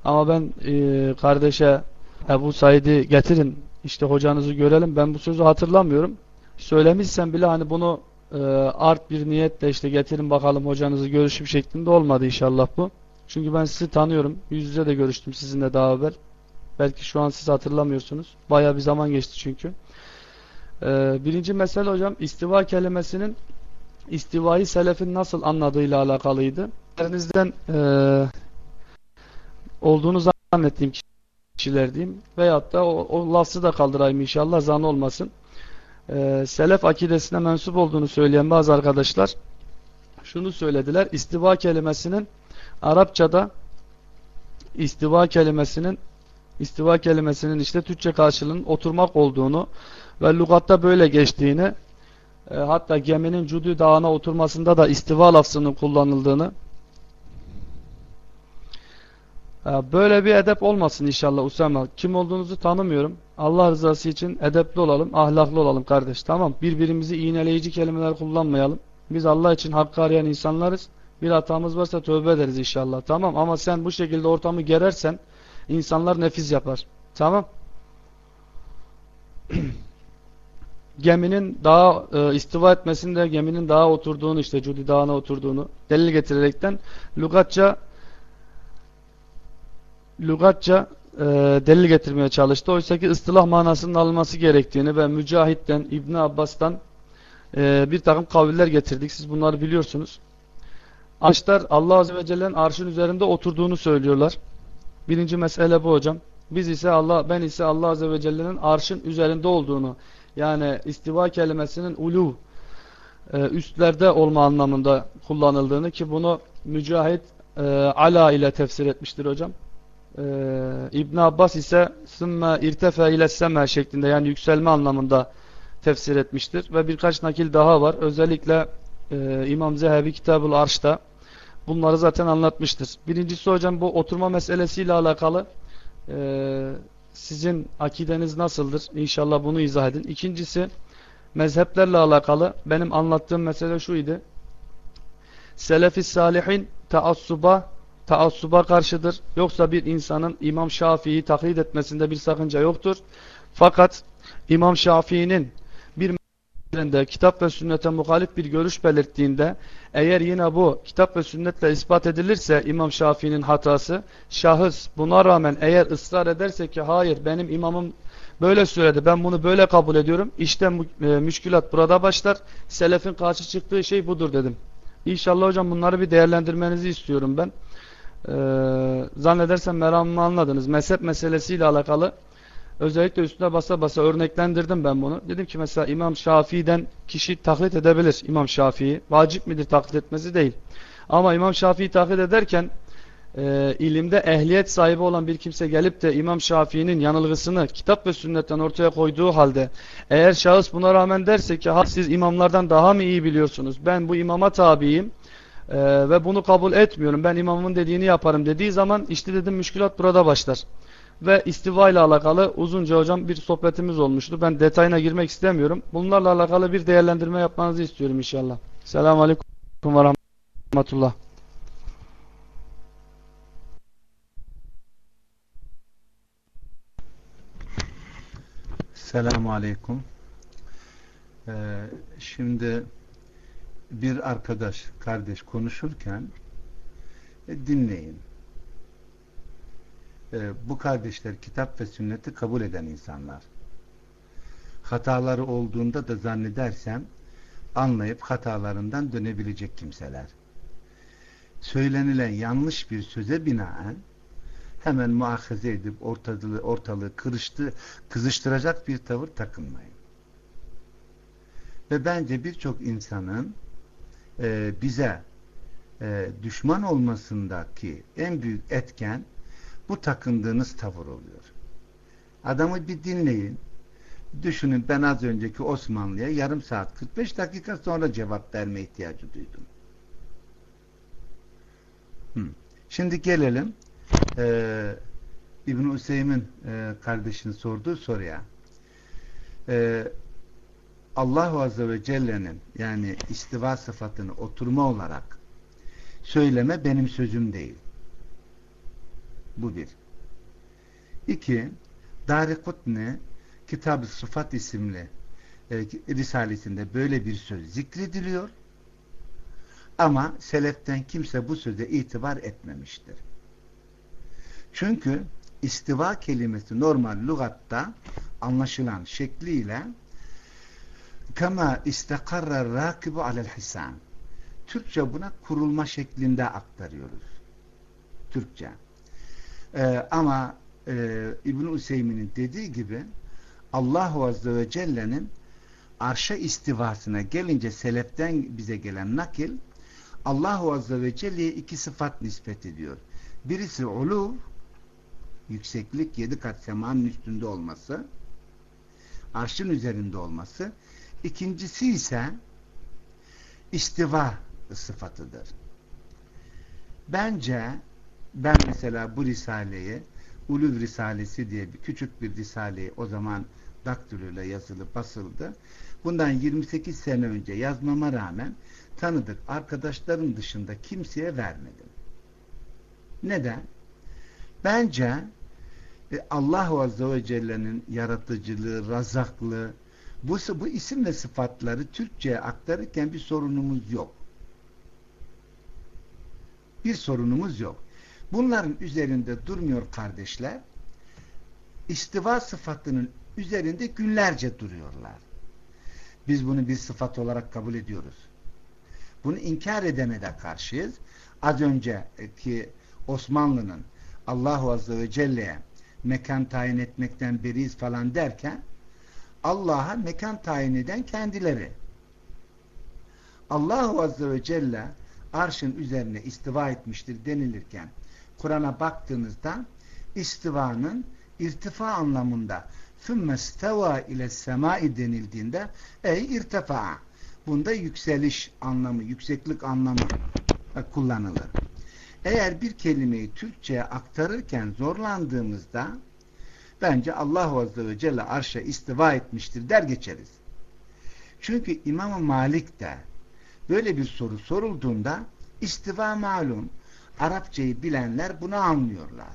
Ama ben e, kardeşe Ebu Said'i getirin işte hocanızı görelim ben bu sözü hatırlamıyorum. Söylemişsem bile hani bunu e, art bir niyetle işte getirin bakalım hocanızı görüşüp şeklinde olmadı inşallah bu. Çünkü ben sizi tanıyorum. Yüz yüze de görüştüm sizinle daha evvel. Belki şu an siz hatırlamıyorsunuz. Baya bir zaman geçti çünkü. Ee, birinci mesele hocam istiva kelimesinin istivayı selefin nasıl anladığıyla alakalıydı. Elinizden e, olduğunu zannettiğim kişiler diyeyim. Veyahut da o, o lafzı da kaldırayım inşallah zan olmasın. Ee, selef akidesine mensup olduğunu söyleyen bazı arkadaşlar şunu söylediler. İstiva kelimesinin Arapçada istiva kelimesinin istiva kelimesinin işte Türkçe karşılığının oturmak olduğunu ve lügatta böyle geçtiğini e, hatta geminin Cudü dağına oturmasında da istiva lafzının kullanıldığını e, böyle bir edep olmasın inşallah Usama. Kim olduğunuzu tanımıyorum. Allah rızası için edepli olalım, ahlaklı olalım kardeş. Tamam. Birbirimizi iğneleyici kelimeler kullanmayalım. Biz Allah için hakkı arayan insanlarız. Bir hatamız varsa tövbe ederiz inşallah. Tamam ama sen bu şekilde ortamı gerersen insanlar nefis yapar. Tamam. geminin daha e, istiva etmesinde geminin daha oturduğunu işte Cudi Dağı'na oturduğunu delil getirerekten lügatça lügatça e, delil getirmeye çalıştı. Oysa ki ıstılah manasının alınması gerektiğini ve Mücahit'ten, İbn Abbas'tan e, bir takım kaviller getirdik. Siz bunları biliyorsunuz. Arşlar Allah Azze ve Celle'nin arşın üzerinde oturduğunu söylüyorlar. Birinci mesele bu hocam. Biz ise Allah, ben ise Allah Azze ve Celle'nin arşın üzerinde olduğunu yani istiva kelimesinin ulu e, üstlerde olma anlamında kullanıldığını ki bunu Mücahit e, ala ile tefsir etmiştir hocam. E, İbn Abbas ise sümme irtefe ile sema şeklinde yani yükselme anlamında tefsir etmiştir ve birkaç nakil daha var. Özellikle e, İmam Zehebi Kitabul Arş'ta bunları zaten anlatmıştır. Birincisi hocam bu oturma meselesiyle alakalı e, sizin akideniz nasıldır? İnşallah bunu izah edin. İkincisi mezheplerle alakalı benim anlattığım mesele şuydu. Selefi salihin taassuba taassuba karşıdır. Yoksa bir insanın İmam Şafii'yi taklit etmesinde bir sakınca yoktur. Fakat İmam Şafii'nin meselinde kitap ve sünnete muhalif bir görüş belirttiğinde eğer yine bu kitap ve sünnetle ispat edilirse İmam Şafii'nin hatası şahıs buna rağmen eğer ısrar ederse ki hayır benim imamım böyle söyledi ben bunu böyle kabul ediyorum işte e, müşkülat burada başlar selefin karşı çıktığı şey budur dedim. İnşallah hocam bunları bir değerlendirmenizi istiyorum ben. Ee, zannedersem meramımı anladınız. Mezhep meselesiyle alakalı Özellikle üstüne basa basa örneklendirdim ben bunu. Dedim ki mesela İmam Şafii'den kişi taklit edebilir İmam Şafii'yi. Vacip midir taklit etmesi değil. Ama İmam Şafii'yi taklit ederken e, ilimde ehliyet sahibi olan bir kimse gelip de İmam Şafii'nin yanılgısını kitap ve sünnetten ortaya koyduğu halde eğer şahıs buna rağmen derse ki siz imamlardan daha mı iyi biliyorsunuz? Ben bu imama tabiyim e, ve bunu kabul etmiyorum. Ben imamın dediğini yaparım dediği zaman işte dedim müşkülat burada başlar. Ve istiva ile alakalı uzunca hocam bir sohbetimiz olmuştu. Ben detayına girmek istemiyorum. Bunlarla alakalı bir değerlendirme yapmanızı istiyorum inşallah. Selamun Aleyküm ve Rahmetullah. Selamun Aleyküm. Ee, şimdi bir arkadaş, kardeş konuşurken e, dinleyin. E, bu kardeşler kitap ve sünneti kabul eden insanlar. Hataları olduğunda da zannedersem anlayıp hatalarından dönebilecek kimseler. Söylenilen yanlış bir söze binaen hemen muahaze edip ortalığı, ortalığı kırıştı, kızıştıracak bir tavır takınmayın. Ve bence birçok insanın e, bize e, düşman olmasındaki en büyük etken bu takındığınız tavır oluyor. Adamı bir dinleyin. Düşünün ben az önceki Osmanlı'ya yarım saat 45 dakika sonra cevap verme ihtiyacı duydum. Hı. Şimdi gelelim e, İbn-i Hüseyin e, kardeşin sorduğu soruya. E, Allahu Azze ve Celle'nin yani istiva sıfatını oturma olarak söyleme benim sözüm değil. Bu bir. İki, Darikutni Kitab-ı Sıfat isimli e, Risalesinde böyle bir söz zikrediliyor. Ama seleften kimse bu söze itibar etmemiştir. Çünkü istiva kelimesi normal lügatta anlaşılan şekliyle kema istakarra rakibu alel hisan Türkçe buna kurulma şeklinde aktarıyoruz. Türkçe. Ee, ama e, İbn-i Hüseyin'in dediği gibi Allahu Azze ve Celle'nin arşa istivasına gelince seleften bize gelen nakil Allahu Azze ve Celle'ye iki sıfat nispet ediyor. Birisi uluv yükseklik yedi kat semanın üstünde olması arşın üzerinde olması ikincisi ise istiva sıfatıdır. Bence ben mesela bu risaleyi Uluv Risalesi diye bir küçük bir risaleyi o zaman daktilo yazılı basıldı. Bundan 28 sene önce yazmama rağmen tanıdık arkadaşlarım dışında kimseye vermedim. Neden? Bence e, Allah Azze ve Celle'nin yaratıcılığı, razaklığı bu, bu isim ve sıfatları Türkçe'ye aktarırken bir sorunumuz yok. Bir sorunumuz yok. Bunların üzerinde durmuyor kardeşler. İstiva sıfatının üzerinde günlerce duruyorlar. Biz bunu bir sıfat olarak kabul ediyoruz. Bunu inkar edene de karşıyız. Az önceki Osmanlı'nın Allahu Azze ve Celle'ye mekan tayin etmekten beriyiz falan derken Allah'a mekan tayin eden kendileri. Allahu Azze ve Celle arşın üzerine istiva etmiştir denilirken Kur'an'a baktığınızda istivanın irtifa anlamında ثُمَّ steva ile semai denildiğinde ey irtifa bunda yükseliş anlamı, yükseklik anlamı kullanılır. Eğer bir kelimeyi Türkçe'ye aktarırken zorlandığımızda bence Allah Azze ve Celle arşa istiva etmiştir der geçeriz. Çünkü İmam Malik de böyle bir soru sorulduğunda istiva malum Arapçayı bilenler bunu anlıyorlar.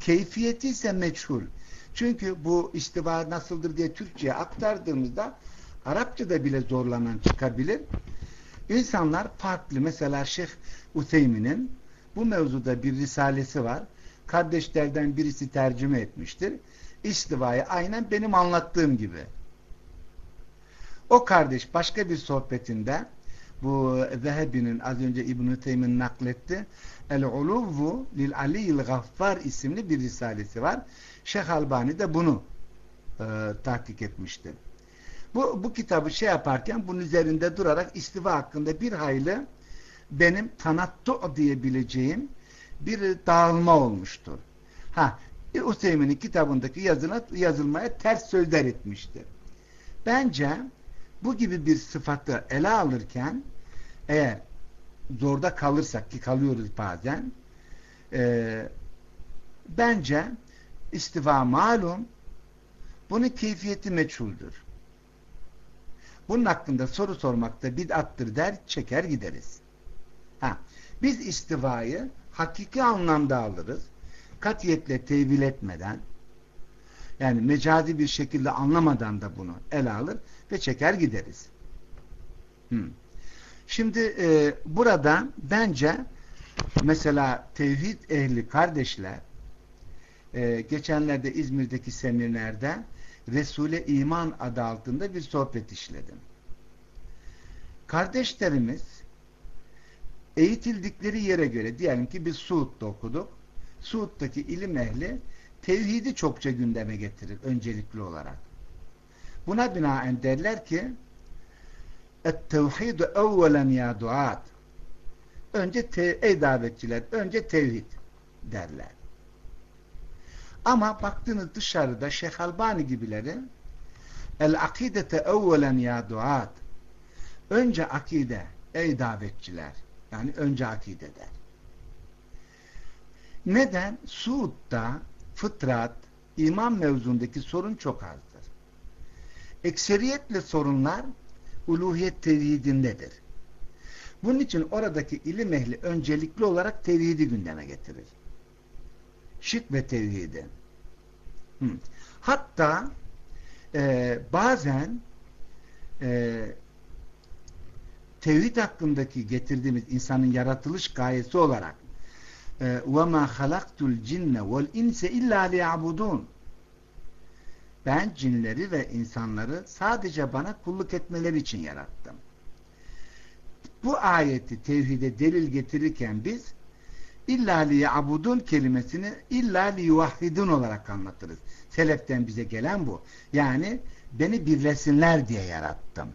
Keyfiyeti ise meçhul. Çünkü bu istiva nasıldır diye Türkçe'ye aktardığımızda Arapçada bile zorlanan çıkabilir. İnsanlar farklı. Mesela Şeyh Useymi'nin bu mevzuda bir risalesi var. Kardeşlerden birisi tercüme etmiştir. İstivayı aynen benim anlattığım gibi. O kardeş başka bir sohbetinde bu Zehebi'nin az önce İbn-i Teymin nakletti. El-Uluvvu lil Aliyyil Gaffar isimli bir risalesi var. Şeyh Albani de bunu e, tahkik etmişti. Bu, bu kitabı şey yaparken bunun üzerinde durarak istiva hakkında bir hayli benim tanattu diyebileceğim bir dağılma olmuştur. Ha, Hüseyin'in kitabındaki yazına, yazılmaya ters sözler etmiştir. Bence bu gibi bir sıfatı ele alırken eğer zorda kalırsak ki kalıyoruz bazen e, bence istiva malum bunun keyfiyeti meçhuldür. Bunun hakkında soru sormakta bid'attır der, çeker gideriz. Ha, biz istivayı hakiki anlamda alırız. Katiyetle tevil etmeden yani mecazi bir şekilde anlamadan da bunu ele alır ve çeker gideriz. Hmm. Şimdi e, burada bence mesela tevhid ehli kardeşler e, geçenlerde İzmir'deki seminerde Resul'e iman adı altında bir sohbet işledim. Kardeşlerimiz eğitildikleri yere göre diyelim ki biz Suud'da okuduk. Suud'daki ilim ehli tevhidi çokça gündeme getirir öncelikli olarak. Buna binaen derler ki et-tevhidu evvelen ya duat önce te ey davetçiler önce tevhid derler. Ama baktığınız dışarıda Şeyh Albani gibileri el akidete evvelen ya duat önce akide ey davetçiler yani önce akide der. Neden? Suud'da fıtrat, iman mevzundaki sorun çok azdır Ekseriyetle sorunlar uluhiyet tevhidindedir. Bunun için oradaki ilim ehli öncelikli olarak tevhidi gündeme getirir. Şirk ve tevhidi. Hı. Hatta e, bazen e, tevhid hakkındaki getirdiğimiz insanın yaratılış gayesi olarak وَمَا خَلَقْتُ الْجِنَّ وَالْاِنْسَ اِلَّا لِيَعْبُدُونَ ben cinleri ve insanları sadece bana kulluk etmeleri için yarattım. Bu ayeti tevhide delil getirirken biz illa liyabudun kelimesini illa liyuvahhidun olarak anlatırız. Seleften bize gelen bu. Yani beni birlesinler diye yarattım.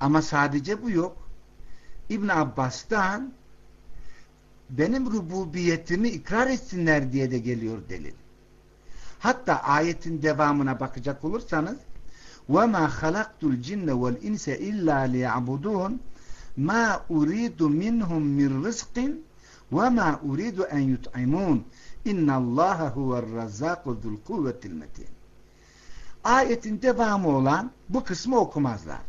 Ama sadece bu yok. İbn Abbas'tan benim rububiyetimi ikrar etsinler diye de geliyor delil. Hatta ayetin devamına bakacak olursanız وَمَا خَلَقْتُ الْجِنَّ وَالْاِنْسَ اِلَّا لِيَعْبُدُونَ مَا اُرِيدُ مِنْهُمْ مِنْ رِزْقٍ وَمَا اُرِيدُ اَنْ يُطْعِمُونَ اِنَّ اللّٰهَ هُوَ الرَّزَّاقُ ذُو الْقُوَّةِ الْمَتِينَ Ayetin devamı olan bu kısmı okumazlar.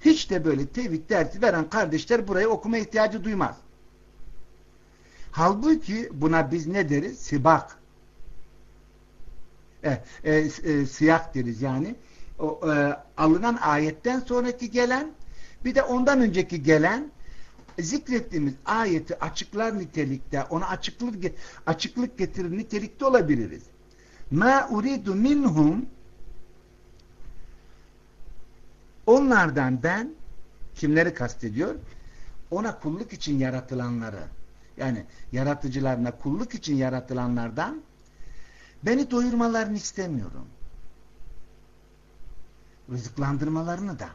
Hiç de böyle tevhid dersi veren kardeşler burayı okuma ihtiyacı duymaz. Halbuki buna biz ne deriz? Sibak. E, e, e, siyak deriz yani. O, e, alınan ayetten sonraki gelen bir de ondan önceki gelen zikrettiğimiz ayeti açıklar nitelikte ona açıklık, açıklık getirir nitelikte olabiliriz. Ma uridu minhum onlardan ben kimleri kastediyor? Ona kulluk için yaratılanları yani yaratıcılarına kulluk için yaratılanlardan beni doyurmalarını istemiyorum. Rızıklandırmalarını da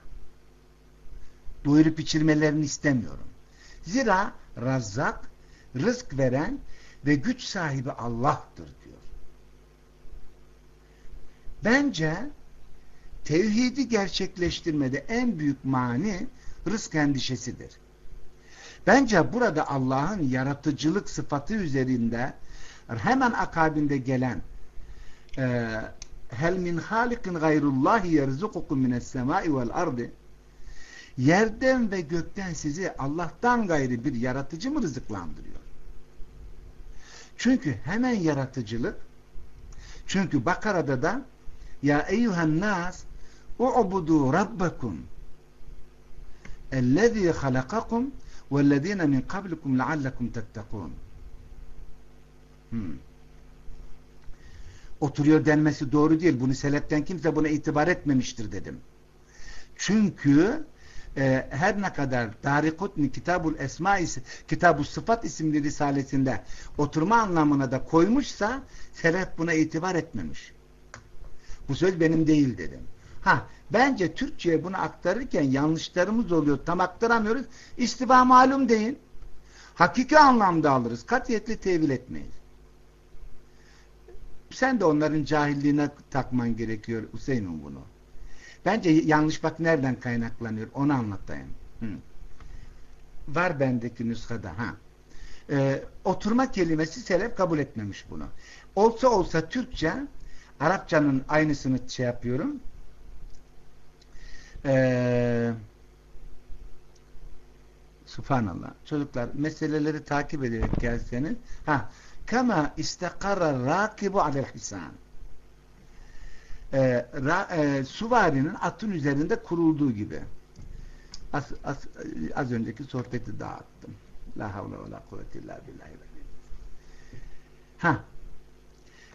doyurup içirmelerini istemiyorum. Zira Razzak rızk veren ve güç sahibi Allah'tır diyor. Bence tevhidi gerçekleştirmede en büyük mani rızk endişesidir. Bence burada Allah'ın yaratıcılık sıfatı üzerinde hemen akabinde gelen ee, hel min halikin gayrullahi yerzukukum mines semai vel ardi yerden ve gökten sizi Allah'tan gayri bir yaratıcı mı rızıklandırıyor? Çünkü hemen yaratıcılık çünkü Bakara'da da ya eyyühen nas u'budu rabbakum ellezî halakakum vellezîne min kablikum leallekum tettekûn. Hmm. Oturuyor denmesi doğru değil. Bunu seleften kimse buna itibar etmemiştir dedim. Çünkü e, her ne kadar Darikutni Kitabul Esma Kitabul Sıfat isimli risalesinde oturma anlamına da koymuşsa selef buna itibar etmemiş. Bu söz benim değil dedim. Ha, bence Türkçe'ye bunu aktarırken yanlışlarımız oluyor. Tam aktaramıyoruz. İstiva malum deyin. Hakiki anlamda alırız. Katiyetle tevil etmeyiz. Sen de onların cahilliğine takman gerekiyor Hüseyin'in bunu. Bence yanlış bak nereden kaynaklanıyor onu anlatayım. Hı. Var bendeki nüshada. Ha. e, oturma kelimesi selef kabul etmemiş bunu. Olsa olsa Türkçe Arapçanın aynısını şey yapıyorum. Eee Subhanallah. Çocuklar meseleleri takip ederek gelseniz ha kama istakarra rakibu alel hisan e, ra, e, suvarinin atın üzerinde kurulduğu gibi az, az, az önceki sohbeti dağıttım. La havle ve la kuvvete illa billahi ha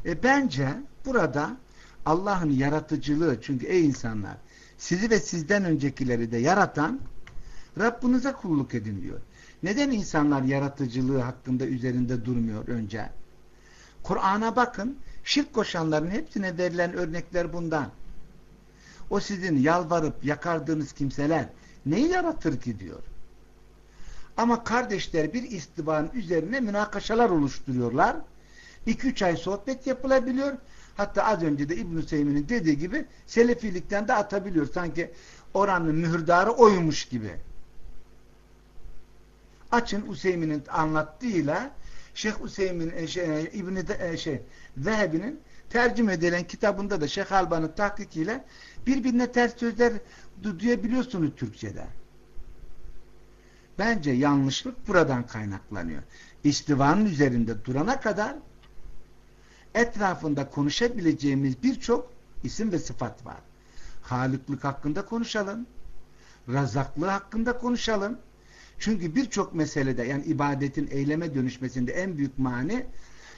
e, bence burada Allah'ın yaratıcılığı çünkü ey insanlar sizi ve sizden öncekileri de yaratan Rabbinize kulluk edin diyor. Neden insanlar yaratıcılığı hakkında üzerinde durmuyor önce? Kur'an'a bakın. Şirk koşanların hepsine verilen örnekler bundan. O sizin yalvarıp yakardığınız kimseler neyi yaratır ki diyor. Ama kardeşler bir istivanın üzerine münakaşalar oluşturuyorlar. 2-3 ay sohbet yapılabiliyor. Hatta az önce de İbn-i Seymi'nin dediği gibi selefilikten de atabiliyor. Sanki oranın mühürdarı oymuş gibi. Açın Useymin'in anlattığıyla Şeyh Useymin e, şey, İbni de, e, şey Zehebi'nin tercüme edilen kitabında da Şeyh Alba'nın tahkikiyle birbirine ters sözler duyabiliyorsunuz Türkçe'de. Bence yanlışlık buradan kaynaklanıyor. İstivanın üzerinde durana kadar etrafında konuşabileceğimiz birçok isim ve sıfat var. Halıklık hakkında konuşalım. Razaklığı hakkında konuşalım. Çünkü birçok meselede yani ibadetin eyleme dönüşmesinde en büyük mani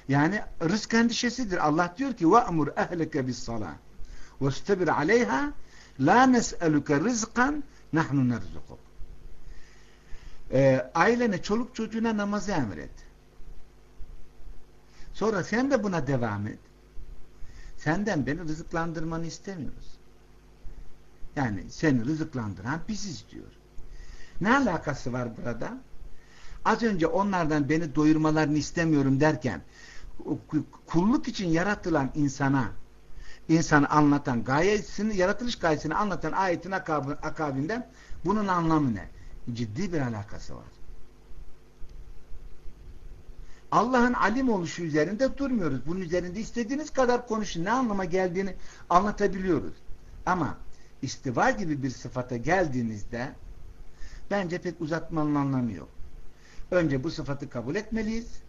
yani rızk endişesidir. Allah diyor ki وَأْمُرْ اَهْلَكَ بِالصَّلَاةِ وَاسْتَبِرْ عَلَيْهَا لَا نَسْأَلُكَ رِزْقًا نَحْنُ نَرْزُقُكَ ee, ailene, çoluk çocuğuna namazı emret. Sonra sen de buna devam et. Senden beni rızıklandırmanı istemiyoruz. Yani seni rızıklandıran biziz diyor. Ne alakası var burada? Az önce onlardan beni doyurmalarını istemiyorum derken kulluk için yaratılan insana insanı anlatan gayesini, yaratılış gayesini anlatan ayetin akabinden bunun anlamı ne? Ciddi bir alakası var. Allah'ın alim oluşu üzerinde durmuyoruz. Bunun üzerinde istediğiniz kadar konuşun. Ne anlama geldiğini anlatabiliyoruz. Ama istiva gibi bir sıfata geldiğinizde Bence pek uzatmanın anlamı yok. Önce bu sıfatı kabul etmeliyiz.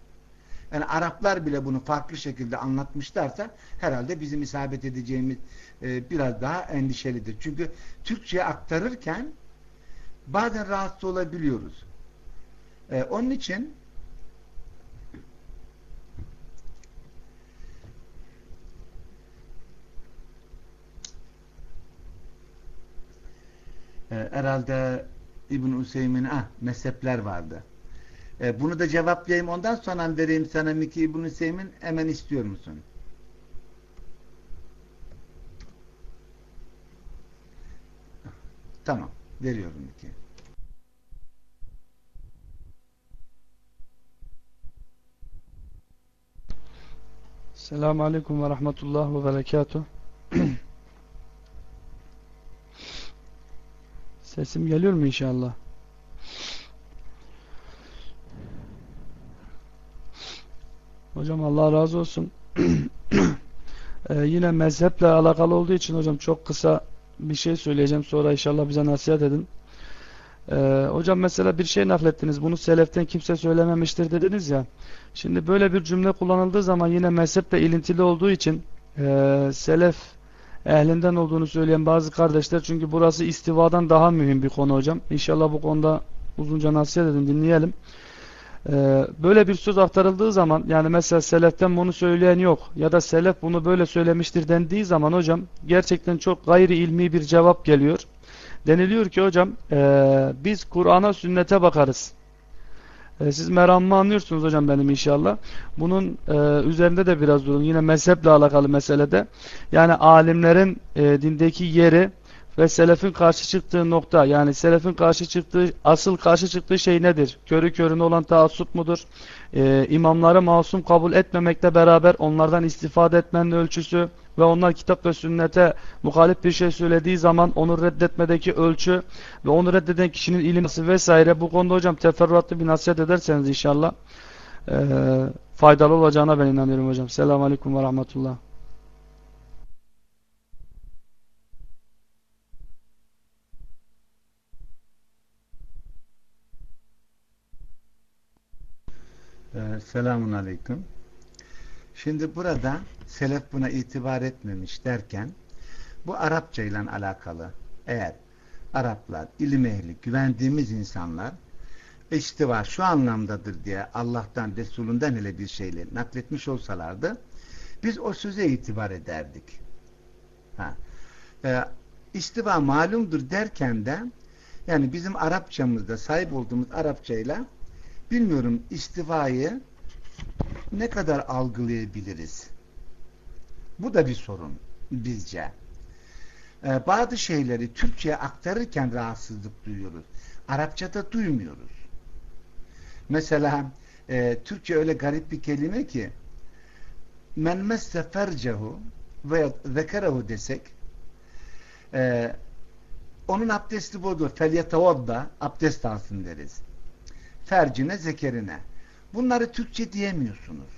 Yani Araplar bile bunu farklı şekilde anlatmışlarsa herhalde bizim isabet edeceğimiz e, biraz daha endişelidir. Çünkü Türkçe'ye aktarırken bazen rahatsız olabiliyoruz. E, onun için e, herhalde İbn Hüseyin'in ah mezhepler vardı. E, bunu da cevaplayayım ondan sonra vereyim sana Miki İbn Hüseyin hemen istiyor musun? Tamam. Veriyorum Miki. Selamun Aleyküm ve Rahmetullah ve Berekatuhu. Sesim geliyor mu inşallah? Hocam Allah razı olsun. ee, yine mezheple alakalı olduğu için hocam çok kısa bir şey söyleyeceğim. Sonra inşallah bize nasihat edin. Ee, hocam mesela bir şey naklettiniz. Bunu seleften kimse söylememiştir dediniz ya. Şimdi böyle bir cümle kullanıldığı zaman yine mezheple ilintili olduğu için e, selef ehlinden olduğunu söyleyen bazı kardeşler çünkü burası istivadan daha mühim bir konu hocam. İnşallah bu konuda uzunca nasihat edin dinleyelim. Ee, böyle bir söz aktarıldığı zaman yani mesela seleften bunu söyleyen yok ya da selef bunu böyle söylemiştir dendiği zaman hocam gerçekten çok gayri ilmi bir cevap geliyor. Deniliyor ki hocam ee, biz Kur'an'a sünnete bakarız. E, siz meramımı anlıyorsunuz hocam benim inşallah. Bunun e, üzerinde de biraz durun. Yine mezheple alakalı meselede. Yani alimlerin e, dindeki yeri ve selefin karşı çıktığı nokta yani selefin karşı çıktığı asıl karşı çıktığı şey nedir? Körü körüne olan taassup mudur? Ee, imamları masum kabul etmemekle beraber onlardan istifade etmenin ölçüsü ve onlar kitap ve sünnete muhalif bir şey söylediği zaman onu reddetmedeki ölçü ve onu reddeden kişinin ilmisi vesaire bu konuda hocam teferruatlı bir nasihat ederseniz inşallah e, faydalı olacağına ben inanıyorum hocam. Selamun Aleyküm ve Rahmetullah. Ee, selamun aleyküm. Şimdi burada selef buna itibar etmemiş derken bu Arapça ile alakalı. Eğer Araplar, ilim ehli, güvendiğimiz insanlar istiva şu anlamdadır diye Allah'tan, Resulünden hele bir şeyle nakletmiş olsalardı biz o söze itibar ederdik. Ha. Ee, istiva malumdur derken de yani bizim Arapçamızda sahip olduğumuz Arapçayla bilmiyorum istivayı ne kadar algılayabiliriz? Bu da bir sorun bizce. Ee, bazı şeyleri Türkçe'ye aktarırken rahatsızlık duyuyoruz. Arapçada duymuyoruz. Mesela e, Türkçe öyle garip bir kelime ki men messe fercehu veya zekerehu desek e, onun abdesti budur. Felyetevadda abdest alsın deriz. Fercine, zekerine. Bunları Türkçe diyemiyorsunuz.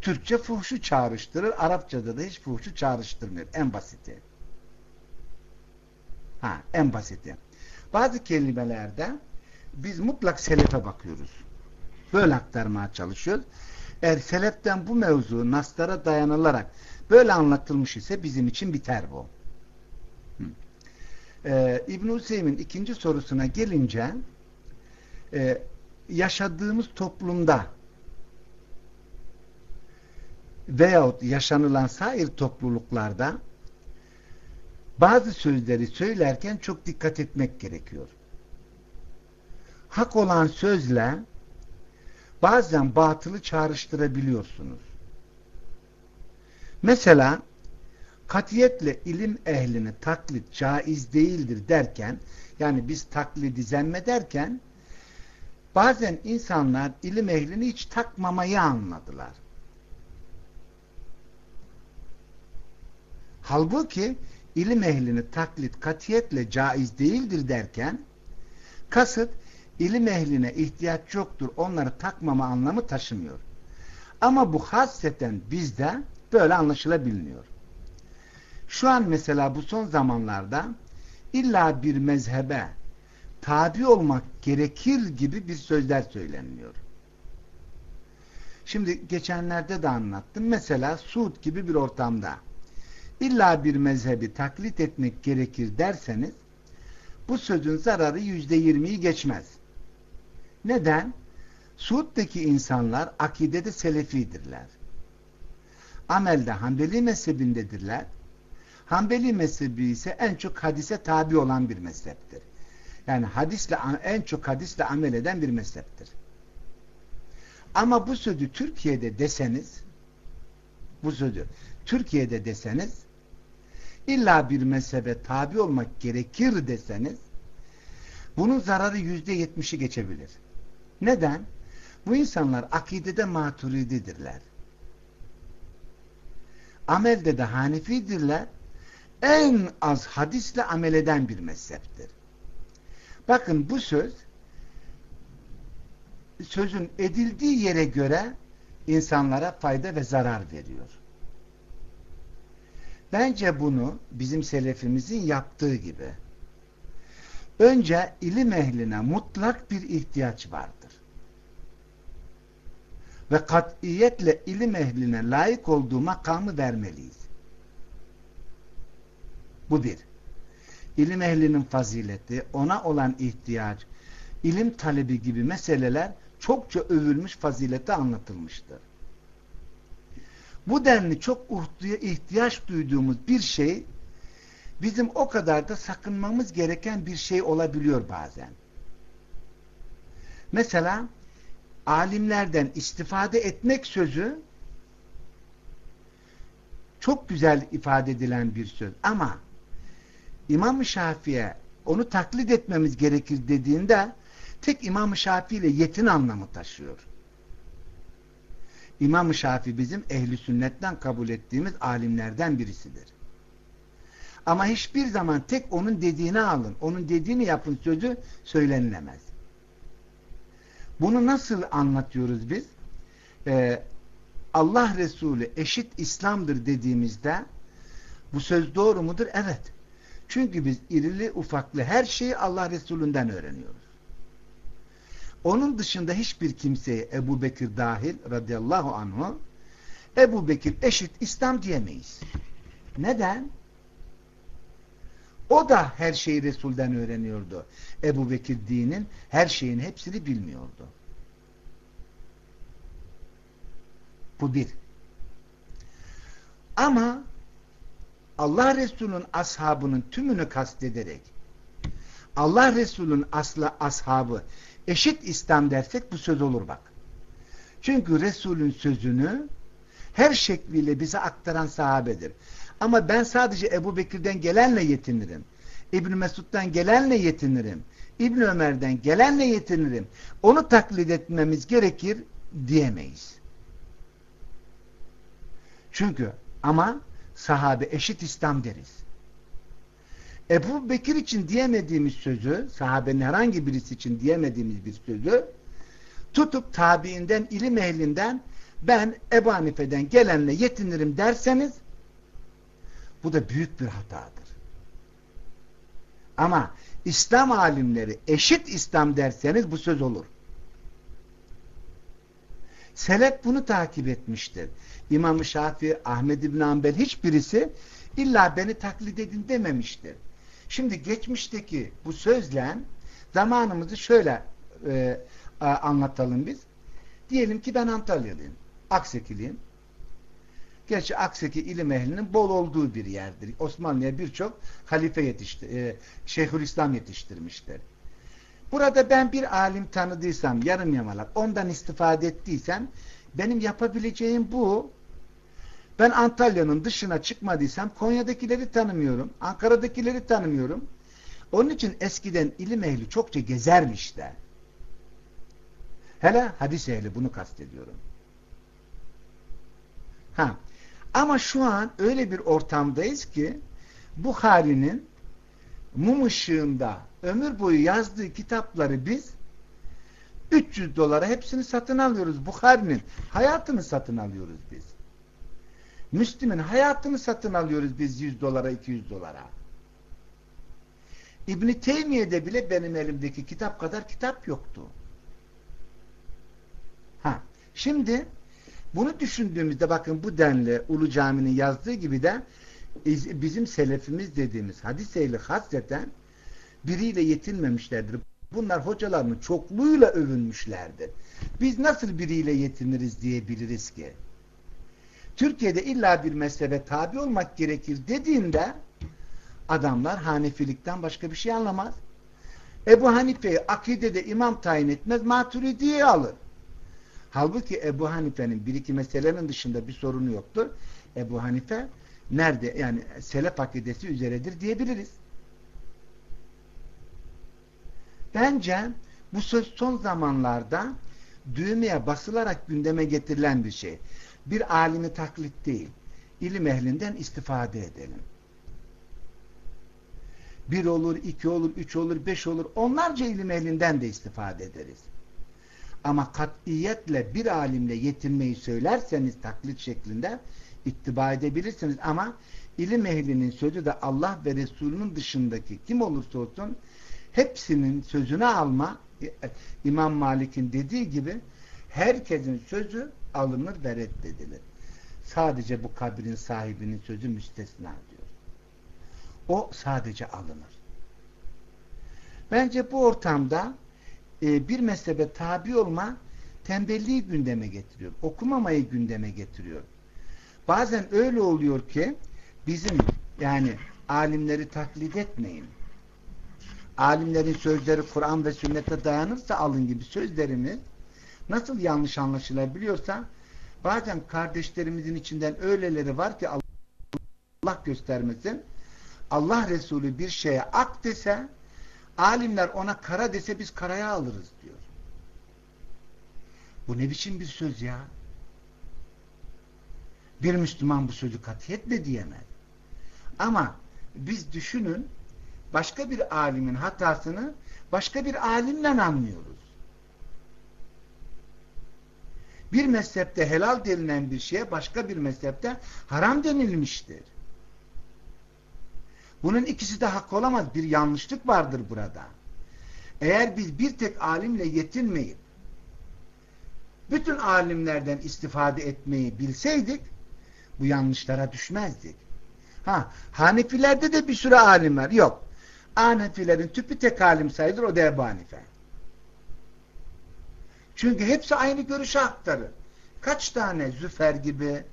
Türkçe fuhşu çağrıştırır. Arapçada da hiç fuhşu çağrıştırmıyor. En basiti. Ha, en basiti. Bazı kelimelerde biz mutlak selefe bakıyoruz. Böyle aktarmaya çalışıyoruz. Eğer seleften bu mevzu naslara dayanılarak böyle anlatılmış ise bizim için biter bu. Ee, İbn-i Hüseyin ikinci sorusuna gelince e, yaşadığımız toplumda veyahut yaşanılan sair topluluklarda bazı sözleri söylerken çok dikkat etmek gerekiyor. Hak olan sözle bazen batılı çağrıştırabiliyorsunuz. Mesela katiyetle ilim ehlini taklit caiz değildir derken yani biz taklidi zemmederken bazen insanlar ilim ehlini hiç takmamayı anladılar. Halbuki ilim ehlini taklit katiyetle caiz değildir derken kasıt ilim ehline ihtiyaç yoktur onları takmama anlamı taşımıyor. Ama bu hasreten bizde böyle anlaşılabiliyor. Şu an mesela bu son zamanlarda illa bir mezhebe tabi olmak gerekir gibi bir sözler söyleniliyor. Şimdi geçenlerde de anlattım. Mesela Suud gibi bir ortamda illa bir mezhebi taklit etmek gerekir derseniz bu sözün zararı yüzde yirmiyi geçmez. Neden? Suud'daki insanlar akidede selefidirler. Amelde Hanbeli mezhebindedirler. Hanbeli mezhebi ise en çok hadise tabi olan bir mezheptir. Yani hadisle en çok hadisle amel eden bir mezheptir. Ama bu sözü Türkiye'de deseniz bu sözü Türkiye'de deseniz illa bir mezhebe tabi olmak gerekir deseniz bunun zararı yüzde yetmişi geçebilir. Neden? Bu insanlar akidede maturididirler. Amelde de hanefidirler. En az hadisle amel eden bir mezheptir. Bakın bu söz sözün edildiği yere göre insanlara fayda ve zarar veriyor. Bence bunu bizim selefimizin yaptığı gibi önce ilim ehline mutlak bir ihtiyaç vardır. Ve katiyetle ilim ehline layık olduğu makamı vermeliyiz. Bu bir. İlim ehlinin fazileti, ona olan ihtiyaç, ilim talebi gibi meseleler çokça övülmüş fazilete anlatılmıştır. Bu denli çok ihtiyaç duyduğumuz bir şey bizim o kadar da sakınmamız gereken bir şey olabiliyor bazen. Mesela alimlerden istifade etmek sözü çok güzel ifade edilen bir söz ama İmam-ı Şafii'ye onu taklit etmemiz gerekir dediğinde tek İmam-ı Şafii ile yetin anlamı taşıyor. İmam-ı Şafii bizim ehli sünnetten kabul ettiğimiz alimlerden birisidir. Ama hiçbir zaman tek onun dediğini alın, onun dediğini yapın sözü söylenilemez. Bunu nasıl anlatıyoruz biz? Ee, Allah Resulü eşit İslam'dır dediğimizde bu söz doğru mudur? Evet. Çünkü biz irili ufaklı her şeyi Allah Resulü'nden öğreniyoruz. Onun dışında hiçbir kimseye Ebu Bekir dahil radıyallahu anhu Ebu Bekir eşit İslam diyemeyiz. Neden? O da her şeyi Resul'den öğreniyordu. Ebu Bekir dinin her şeyin hepsini bilmiyordu. Bu bir. Ama Allah Resulü'nün ashabının tümünü kastederek Allah Resulü'nün asla ashabı eşit İslam dersek bu söz olur bak. Çünkü Resul'ün sözünü her şekliyle bize aktaran sahabedir. Ama ben sadece Ebu Bekir'den gelenle yetinirim. İbn Mesud'dan gelenle yetinirim. İbn Ömer'den gelenle yetinirim. Onu taklit etmemiz gerekir diyemeyiz. Çünkü ama sahabe eşit İslam deriz. Ebu Bekir için diyemediğimiz sözü, sahabenin herhangi birisi için diyemediğimiz bir sözü, tutup tabiinden, ilim ehlinden ben Ebu Hanife'den gelenle yetinirim derseniz bu da büyük bir hatadır. Ama İslam alimleri eşit İslam derseniz bu söz olur. Selef bunu takip etmiştir. İmam-ı Şafii, Ahmed İbn Hanbel hiçbirisi illa beni taklit edin dememiştir. Şimdi geçmişteki bu sözle zamanımızı şöyle e, anlatalım biz. Diyelim ki ben Antalyalıyım. Aksekiliyim. Gerçi Akseki ilim ehlinin bol olduğu bir yerdir. Osmanlı'ya birçok halife yetişti, e, Şeyhülislam yetiştirmişler. Burada ben bir alim tanıdıysam, yarım yamalak, ondan istifade ettiysem, benim yapabileceğim bu. Ben Antalya'nın dışına çıkmadıysam, Konya'dakileri tanımıyorum, Ankara'dakileri tanımıyorum. Onun için eskiden ilim ehli çokça gezermişler. Hele hadis ehli bunu kastediyorum. Ha. Ama şu an öyle bir ortamdayız ki Bukhari'nin mum ışığında ömür boyu yazdığı kitapları biz 300 dolara hepsini satın alıyoruz. Bukhari'nin hayatını satın alıyoruz biz. Müslüm'ün hayatını satın alıyoruz biz 100 dolara 200 dolara. İbn-i Teymiye'de bile benim elimdeki kitap kadar kitap yoktu. Ha, şimdi bunu düşündüğümüzde bakın bu denli Ulu Cami'nin yazdığı gibi de bizim selefimiz dediğimiz hadis ehli hasreten biriyle yetinmemişlerdir. Bunlar hocalarının çokluğuyla övünmüşlerdir. Biz nasıl biriyle yetiniriz diyebiliriz ki? Türkiye'de illa bir mezhebe tabi olmak gerekir dediğinde adamlar Hanefilikten başka bir şey anlamaz. Ebu Hanife'yi akidede imam tayin etmez, maturidiye alır. Halbuki Ebu Hanife'nin bir iki meselenin dışında bir sorunu yoktur. Ebu Hanife nerede yani selef akidesi üzeredir diyebiliriz. Bence bu söz son zamanlarda düğmeye basılarak gündeme getirilen bir şey. Bir alimi taklit değil. İlim ehlinden istifade edelim. Bir olur, iki olur, üç olur, beş olur. Onlarca ilim ehlinden de istifade ederiz. Ama katiyetle bir alimle yetinmeyi söylerseniz taklit şeklinde ittiba edebilirsiniz. Ama ilim ehlinin sözü de Allah ve Resulünün dışındaki kim olursa olsun hepsinin sözünü alma İmam Malik'in dediği gibi herkesin sözü alınır ve reddedilir. Sadece bu kabrin sahibinin sözü müstesna diyor. O sadece alınır. Bence bu ortamda e, bir mezhebe tabi olma tembelliği gündeme getiriyor. Okumamayı gündeme getiriyor. Bazen öyle oluyor ki bizim yani alimleri taklit etmeyin. Alimlerin sözleri Kur'an ve sünnete dayanırsa alın gibi sözlerimiz nasıl yanlış anlaşılabiliyorsa bazen kardeşlerimizin içinden öyleleri var ki Allah göstermesin Allah Resulü bir şeye ak dese Alimler ona kara dese biz karaya alırız diyor. Bu ne biçim bir söz ya? Bir Müslüman bu sözü katiyetle diyemez. Ama biz düşünün başka bir alimin hatasını başka bir alimle anlıyoruz. Bir mezhepte helal denilen bir şeye başka bir mezhepte haram denilmiştir. Bunun ikisi de hak olamaz. Bir yanlışlık vardır burada. Eğer biz bir tek alimle yetinmeyip bütün alimlerden istifade etmeyi bilseydik bu yanlışlara düşmezdik. Ha, Hanefilerde de bir sürü alim var. Yok. Hanefilerin tüpü tek alim sayılır o da Ebu Hanife. Çünkü hepsi aynı görüşe aktarır. Kaç tane Züfer gibi,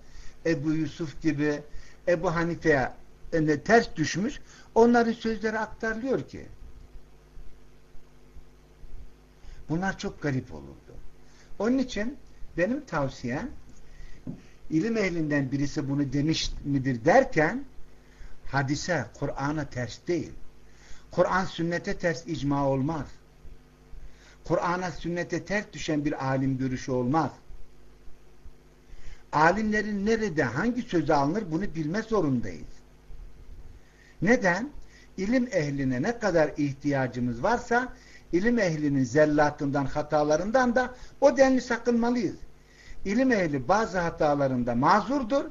Ebu Yusuf gibi, Ebu Hanife'ye e, ters düşmüş, onların sözleri aktarılıyor ki. Bunlar çok garip olurdu. Onun için benim tavsiyem ilim ehlinden birisi bunu demiş midir derken hadise, Kur'an'a ters değil. Kur'an sünnete ters icma olmaz. Kur'an'a sünnete ters düşen bir alim görüşü olmaz. Alimlerin nerede hangi sözü alınır bunu bilme zorundayız. Neden? İlim ehline ne kadar ihtiyacımız varsa ilim ehlinin zellatından, hatalarından da o denli sakınmalıyız. İlim ehli bazı hatalarında mazurdur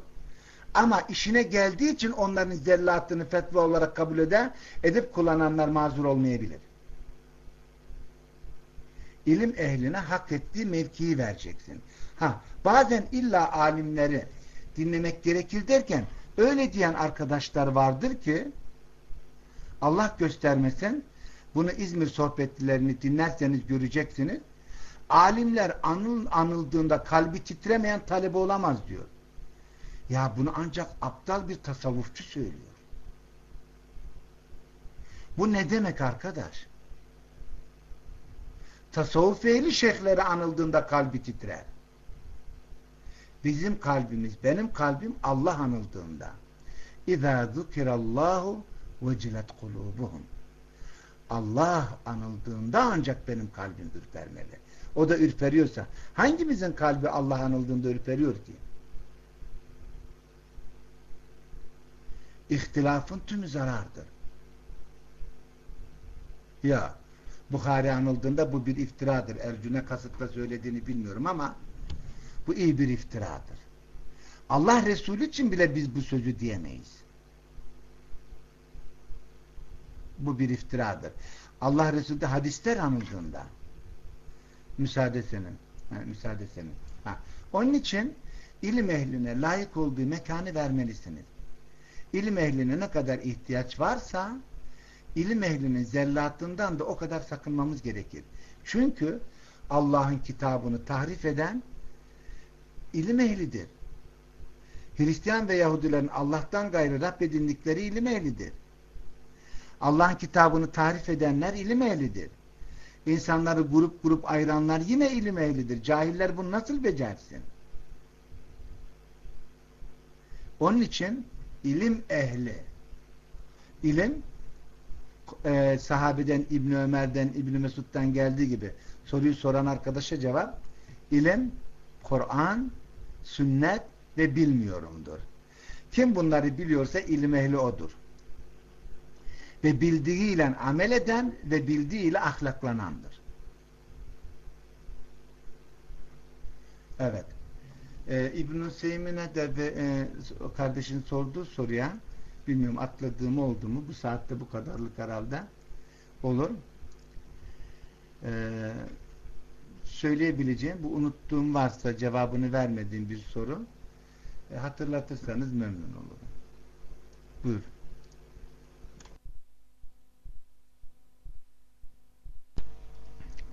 ama işine geldiği için onların zellatını fetva olarak kabul eder, edip kullananlar mazur olmayabilir. İlim ehline hak ettiği mevkiyi vereceksin. Ha, bazen illa alimleri dinlemek gerekir derken öyle diyen arkadaşlar vardır ki Allah göstermesin bunu İzmir sohbetlerini dinlerseniz göreceksiniz. Alimler anıl, anıldığında kalbi titremeyen talebe olamaz diyor. Ya bunu ancak aptal bir tasavvufçu söylüyor. Bu ne demek arkadaş? Tasavvuf ehli şeyhleri anıldığında kalbi titrer. Bizim kalbimiz, benim kalbim Allah anıldığında. İzâ zukirallahu vecilet kulubuhum. Allah anıldığında ancak benim kalbim ürpermeli. O da ürperiyorsa hangimizin kalbi Allah anıldığında ürperiyor ki? İhtilafın tümü zarardır. Ya Bukhari anıldığında bu bir iftiradır. Ercüne kasıtla söylediğini bilmiyorum ama bu iyi bir iftiradır. Allah Resulü için bile biz bu sözü diyemeyiz. Bu bir iftiradır. Allah Resulü de hadisler anıldığında müsaade senin. Ha, müsaade senin. Ha. Onun için ilim ehline layık olduğu mekanı vermelisiniz. İlim ehline ne kadar ihtiyaç varsa ilim ehlinin zellatından da o kadar sakınmamız gerekir. Çünkü Allah'ın kitabını tahrif eden ilim ehlidir. Hristiyan ve Yahudilerin Allah'tan gayrı Rab edindikleri ilim ehlidir. Allah'ın kitabını tarif edenler ilim ehlidir. İnsanları grup grup ayıranlar yine ilim ehlidir. Cahiller bunu nasıl becersin? Onun için ilim ehli ilim e, sahabeden İbni Ömer'den İbni Mesud'dan geldiği gibi soruyu soran arkadaşa cevap ilim, Kur'an, sünnet ve bilmiyorumdur. Kim bunları biliyorsa ilim ehli odur ve bildiğiyle amel eden ve bildiğiyle ahlaklanandır. Evet. Ee, İbn-i Seymine de e, kardeşin sorduğu soruya bilmiyorum atladığım oldu mu bu saatte bu kadarlık herhalde olur. Ee, söyleyebileceğim bu unuttuğum varsa cevabını vermediğim bir soru e, hatırlatırsanız memnun olurum. Buyur.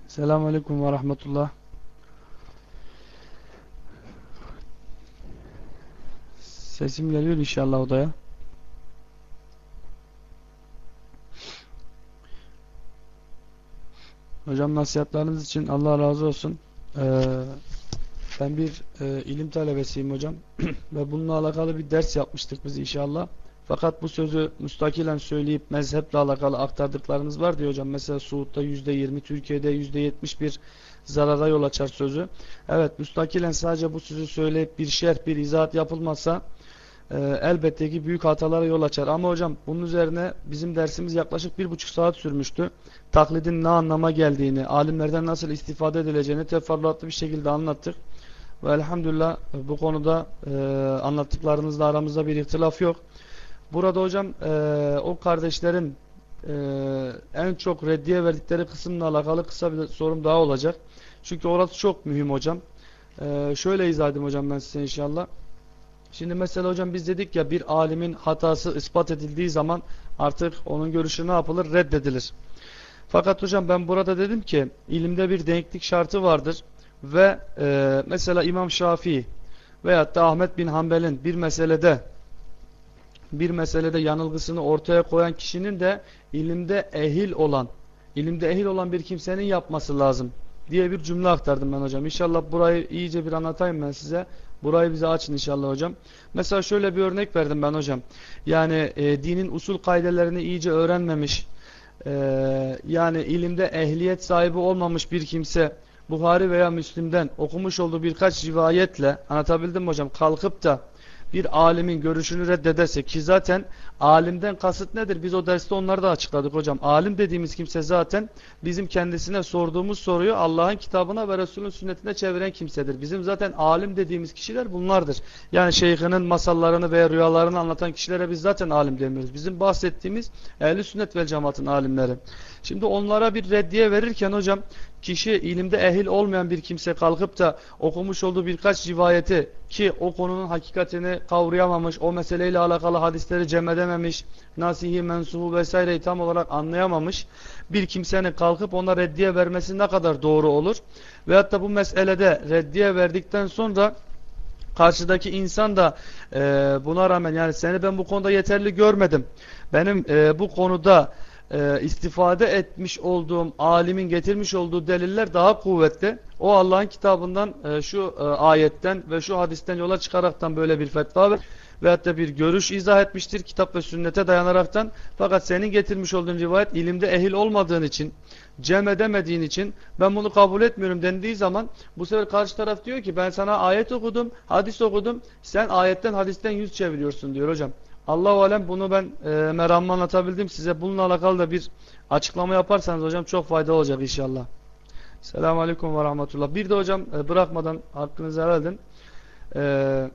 Selamun Aleyküm ve Rahmetullah. Sesim geliyor inşallah odaya. Hocam nasihatlarınız için Allah razı olsun. Ee, ben bir e, ilim talebesiyim hocam ve bununla alakalı bir ders yapmıştık biz inşallah. Fakat bu sözü müstakilen söyleyip mezheple alakalı aktardıklarınız var diyor hocam. Mesela Suud'da %20, Türkiye'de %70 bir zarara yol açar sözü. Evet müstakilen sadece bu sözü söyleyip bir şerh, bir izahat yapılmazsa e, elbette ki büyük hatalara yol açar. Ama hocam bunun üzerine bizim dersimiz yaklaşık bir buçuk saat sürmüştü. Taklidin ne anlama geldiğini, alimlerden nasıl istifade edileceğini teferruatlı bir şekilde anlattık. Ve elhamdülillah e, bu konuda e, anlattıklarınızla aramızda bir ihtilaf yok. Burada hocam e, o kardeşlerin e, en çok reddiye verdikleri kısımla alakalı kısa bir sorum daha olacak. Çünkü orası çok mühim hocam. E, şöyle izah edeyim hocam ben size inşallah. Şimdi mesela hocam biz dedik ya bir alimin hatası ispat edildiği zaman artık onun görüşü ne yapılır? Reddedilir. Fakat hocam ben burada dedim ki ilimde bir denklik şartı vardır ve e, mesela İmam Şafii veyahut da Ahmet bin Hanbel'in bir meselede bir meselede yanılgısını ortaya koyan kişinin de ilimde ehil olan ilimde ehil olan bir kimsenin yapması lazım diye bir cümle aktardım ben hocam. İnşallah burayı iyice bir anlatayım ben size. Burayı bize açın inşallah hocam. Mesela şöyle bir örnek verdim ben hocam. Yani e, dinin usul kaidelerini iyice öğrenmemiş, e, yani ilimde ehliyet sahibi olmamış bir kimse Buhari veya Müslim'den okumuş olduğu birkaç rivayetle anlatabildim mi hocam? Kalkıp da bir alimin görüşünü reddederse ki zaten alimden kasıt nedir? Biz o derste onları da açıkladık hocam. Alim dediğimiz kimse zaten bizim kendisine sorduğumuz soruyu Allah'ın kitabına ve Resulün sünnetine çeviren kimsedir. Bizim zaten alim dediğimiz kişiler bunlardır. Yani şeyhinin masallarını veya rüyalarını anlatan kişilere biz zaten alim demiyoruz. Bizim bahsettiğimiz ehli sünnet ve cemaatin alimleri. Şimdi onlara bir reddiye verirken hocam kişi ilimde ehil olmayan bir kimse kalkıp da okumuş olduğu birkaç rivayeti ki o konunun hakikatini kavrayamamış, o meseleyle alakalı hadisleri cem edememiş, nasihi, mensubu vesaireyi tam olarak anlayamamış bir kimsenin kalkıp ona reddiye vermesi ne kadar doğru olur? Veyahut da bu meselede reddiye verdikten sonra karşıdaki insan da e, buna rağmen yani seni ben bu konuda yeterli görmedim. Benim e, bu konuda e, istifade etmiş olduğum alimin getirmiş olduğu deliller daha kuvvetli. O Allah'ın kitabından e, şu e, ayetten ve şu hadisten yola çıkaraktan böyle bir fetva ver veyahut da bir görüş izah etmiştir kitap ve sünnete dayanaraktan. Fakat senin getirmiş olduğun rivayet ilimde ehil olmadığın için, cem edemediğin için ben bunu kabul etmiyorum dendiği zaman bu sefer karşı taraf diyor ki ben sana ayet okudum, hadis okudum, sen ayetten hadisten yüz çeviriyorsun diyor hocam. Allahu alem bunu ben e, meramla anlatabildim. Size bununla alakalı da bir açıklama yaparsanız hocam çok faydalı olacak inşallah. Selamun Aleyküm ve Rahmetullah. Bir de hocam e, bırakmadan hakkınızı helal edin. E,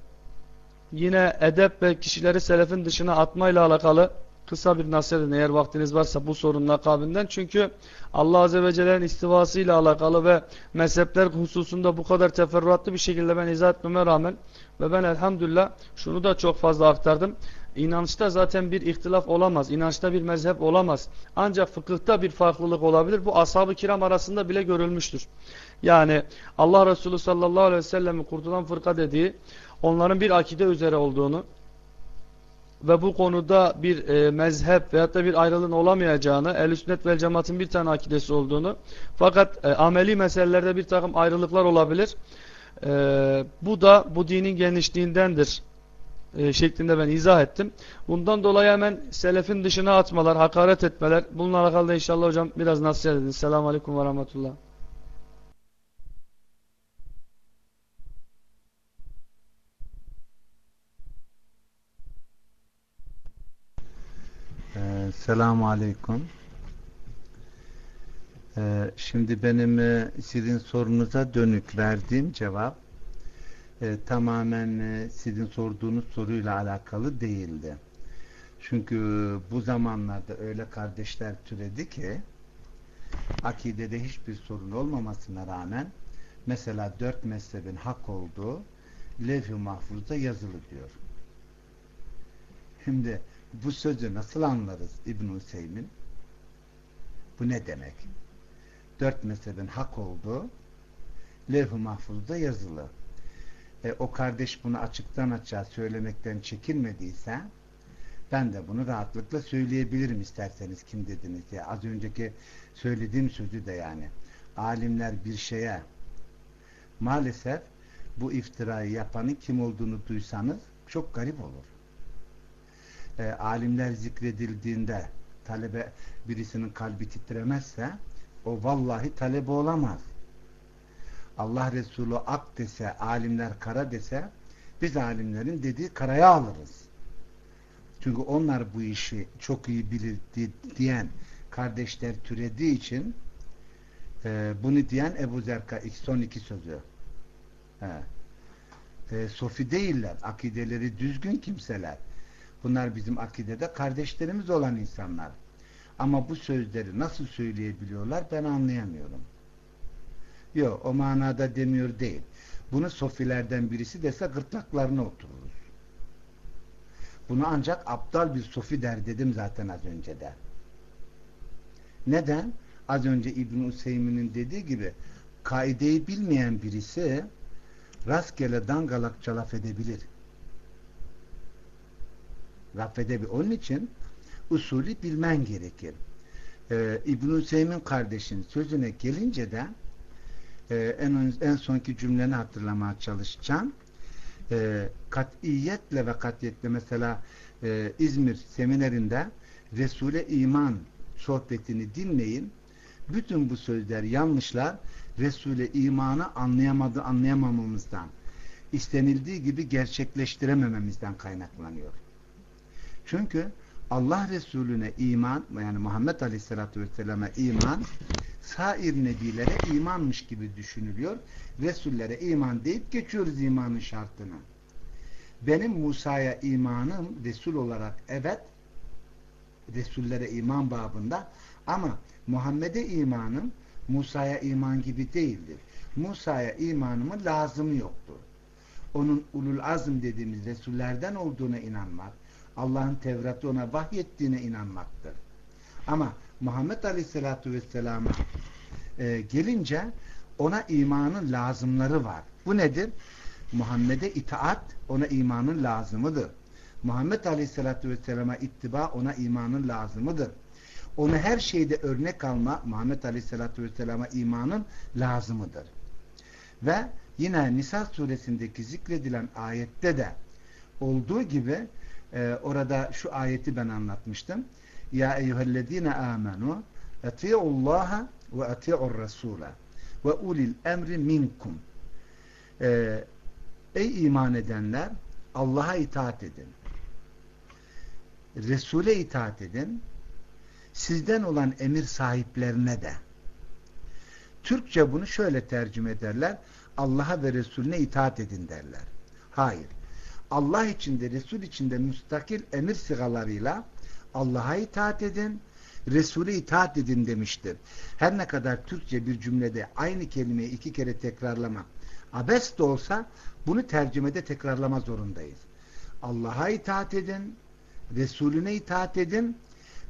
yine edep ve kişileri selefin dışına atmayla alakalı kısa bir nasihat eğer vaktiniz varsa bu sorunun akabinden. Çünkü Allah Azze ve Celle'nin istivası ile alakalı ve mezhepler hususunda bu kadar teferruatlı bir şekilde ben izah etmeme rağmen ve ben elhamdülillah şunu da çok fazla aktardım. İnançta zaten bir ihtilaf olamaz. İnançta bir mezhep olamaz. Ancak fıkıhta bir farklılık olabilir. Bu ashab-ı kiram arasında bile görülmüştür. Yani Allah Resulü sallallahu aleyhi ve sellem'in kurtulan fırka dediği onların bir akide üzere olduğunu ve bu konuda bir e, mezhep veyahut da bir ayrılığın olamayacağını, el sünnet vel cemaatin bir tane akidesi olduğunu fakat e, ameli meselelerde bir takım ayrılıklar olabilir. E, bu da bu dinin genişliğindendir e, şeklinde ben izah ettim. Bundan dolayı hemen selefin dışına atmalar, hakaret etmeler. Bununla alakalı inşallah hocam biraz nasihat edin. Selamun Aleyküm ve Rahmetullah. Ee, Selamun Aleyküm. Ee, şimdi benim e, sizin sorunuza dönük verdiğim cevap e, tamamen e, sizin sorduğunuz soruyla alakalı değildi. Çünkü bu zamanlarda öyle kardeşler türedi ki akidede hiçbir sorun olmamasına rağmen mesela dört mezhebin hak olduğu levh-i mahfuzda yazılı diyor. Şimdi bu sözü nasıl anlarız İbn-i Hüseyin? Bu ne demek? Dört mezhebin hak olduğu levh-i mahfuzda yazılı e, o kardeş bunu açıktan açığa söylemekten çekinmediyse ben de bunu rahatlıkla söyleyebilirim isterseniz kim dediniz ya az önceki söylediğim sözü de yani alimler bir şeye maalesef bu iftirayı yapanın kim olduğunu duysanız çok garip olur. E, alimler zikredildiğinde talebe birisinin kalbi titremezse o vallahi talebe olamaz. Allah Resulü ak dese, alimler kara dese biz alimlerin dediği karaya alırız. Çünkü onlar bu işi çok iyi bilir diyen kardeşler türediği için e, bunu diyen Ebu Zerka son iki sözü. He. e, sofi değiller. Akideleri düzgün kimseler. Bunlar bizim akidede kardeşlerimiz olan insanlar. Ama bu sözleri nasıl söyleyebiliyorlar ben anlayamıyorum. Yok o manada demiyor değil. Bunu sofilerden birisi dese gırtlaklarına otururuz. Bunu ancak aptal bir sofi der dedim zaten az önce de. Neden? Az önce İbn Useymin'in dediği gibi kaideyi bilmeyen birisi rastgele dangalakça laf edebilir. Laf edebilir. Onun için usulü bilmen gerekir. Ee, İbn Hüseyin kardeşin sözüne gelince de e, en, en sonki cümleni hatırlamaya çalışacağım. E, katiyetle ve katiyetle mesela e, İzmir seminerinde Resul'e iman sohbetini dinleyin. Bütün bu sözler yanlışlar Resul'e imanı anlayamadı anlayamamamızdan istenildiği gibi gerçekleştiremememizden kaynaklanıyor. Çünkü Allah Resulüne iman yani Muhammed Aleyhisselatü Vesselam'a iman sair nebilere imanmış gibi düşünülüyor. Resullere iman deyip geçiyoruz imanın şartını. Benim Musa'ya imanım Resul olarak evet Resullere iman babında ama Muhammed'e imanım Musa'ya iman gibi değildir. Musa'ya imanımın lazımı yoktur. Onun ulul azm dediğimiz Resullerden olduğuna inanmak, Allah'ın Tevrat'ı ona vahyettiğine inanmaktır. Ama Muhammed Aleyhisselatü Vesselam'a e, gelince ona imanın lazımları var. Bu nedir? Muhammed'e itaat ona imanın lazımıdır. Muhammed Aleyhisselatü Vesselam'a ittiba ona imanın lazımıdır. Onu her şeyde örnek alma Muhammed Aleyhisselatü Vesselam'a imanın lazımıdır. Ve yine Nisa suresindeki zikredilen ayette de olduğu gibi e, orada şu ayeti ben anlatmıştım. Ya eyyühellezine amenu eti'ullaha ve eti'ur rasula ve ulil emri minkum. E, ey iman edenler Allah'a itaat edin. Resul'e itaat edin. Sizden olan emir sahiplerine de. Türkçe bunu şöyle tercüme ederler. Allah'a ve Resulüne itaat edin derler. Hayır. Allah içinde, Resul içinde müstakil emir sigalarıyla Allah'a itaat edin, Resul'e itaat edin demiştir. Her ne kadar Türkçe bir cümlede aynı kelimeyi iki kere tekrarlama abes de olsa bunu tercümede tekrarlama zorundayız. Allah'a itaat edin, Resulüne itaat edin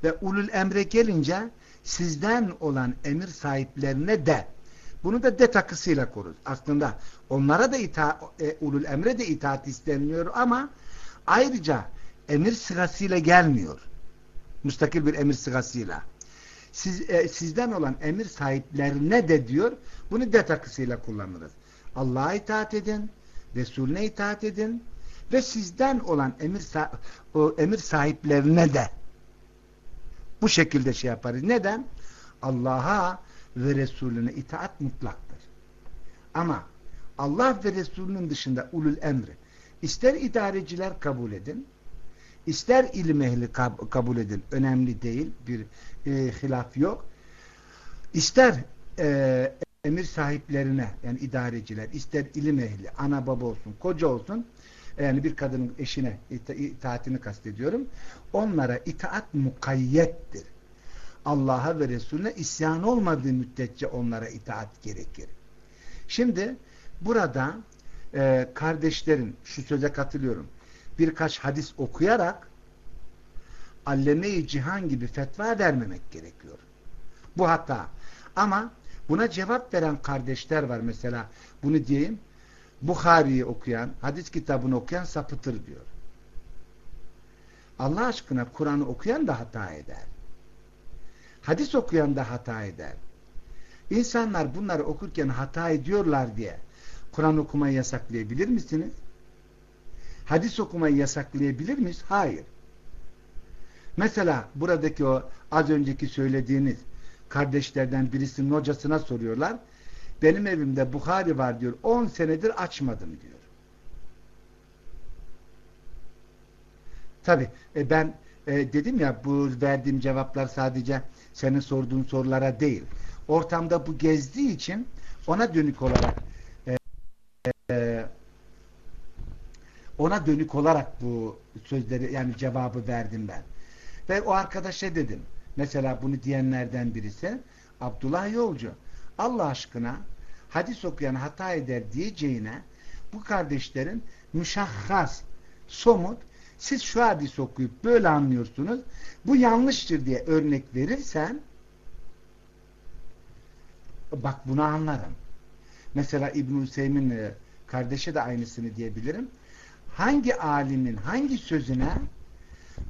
ve ulul emre gelince sizden olan emir sahiplerine de bunu da de takısıyla koruz. Aslında onlara da itaat, e, ulul emre de itaat istenmiyor ama ayrıca emir sırasıyla gelmiyor. Müstakil bir emir sırasıyla. Siz, e, sizden olan emir sahiplerine de diyor, bunu de takısıyla kullanırız. Allah'a itaat edin, Resulüne itaat edin ve sizden olan emir, o emir sahiplerine de bu şekilde şey yaparız. Neden? Allah'a ve Resulüne itaat mutlaktır. Ama Allah ve Resulünün dışında ulul emri ister idareciler kabul edin ister ilim ehli kab kabul edin önemli değil bir e, hilaf yok ister e, emir sahiplerine yani idareciler ister ilim ehli ana baba olsun koca olsun yani bir kadının eşine ita itaatini kastediyorum onlara itaat mukayyettir Allah'a ve Resulüne isyan olmadığı müddetçe onlara itaat gerekir. Şimdi burada e, kardeşlerin şu söze katılıyorum. Birkaç hadis okuyarak alleme-i cihan gibi fetva vermemek gerekiyor. Bu hata. Ama buna cevap veren kardeşler var mesela. Bunu diyeyim. Bukhari'yi okuyan, hadis kitabını okuyan sapıtır diyor. Allah aşkına Kur'an'ı okuyan da hata eder. Hadis okuyan da hata eder. İnsanlar bunları okurken hata ediyorlar diye Kur'an okumayı yasaklayabilir misiniz? Hadis okumayı yasaklayabilir miyiz? Hayır. Mesela buradaki o az önceki söylediğiniz kardeşlerden birisinin hocasına soruyorlar. Benim evimde Bukhari var diyor. 10 senedir açmadım diyor. Tabi e ben e, dedim ya bu verdiğim cevaplar sadece senin sorduğun sorulara değil. Ortamda bu gezdiği için ona dönük olarak e, e, ona dönük olarak bu sözleri yani cevabı verdim ben. Ve o arkadaşa dedim. Mesela bunu diyenlerden birisi Abdullah Yolcu. Allah aşkına hadis okuyan hata eder diyeceğine bu kardeşlerin müşahhas, somut siz şu hadis okuyup böyle anlıyorsunuz bu yanlıştır diye örnek verirsen bak bunu anlarım. Mesela İbn-i Hüseyin kardeşe de aynısını diyebilirim. Hangi alimin hangi sözüne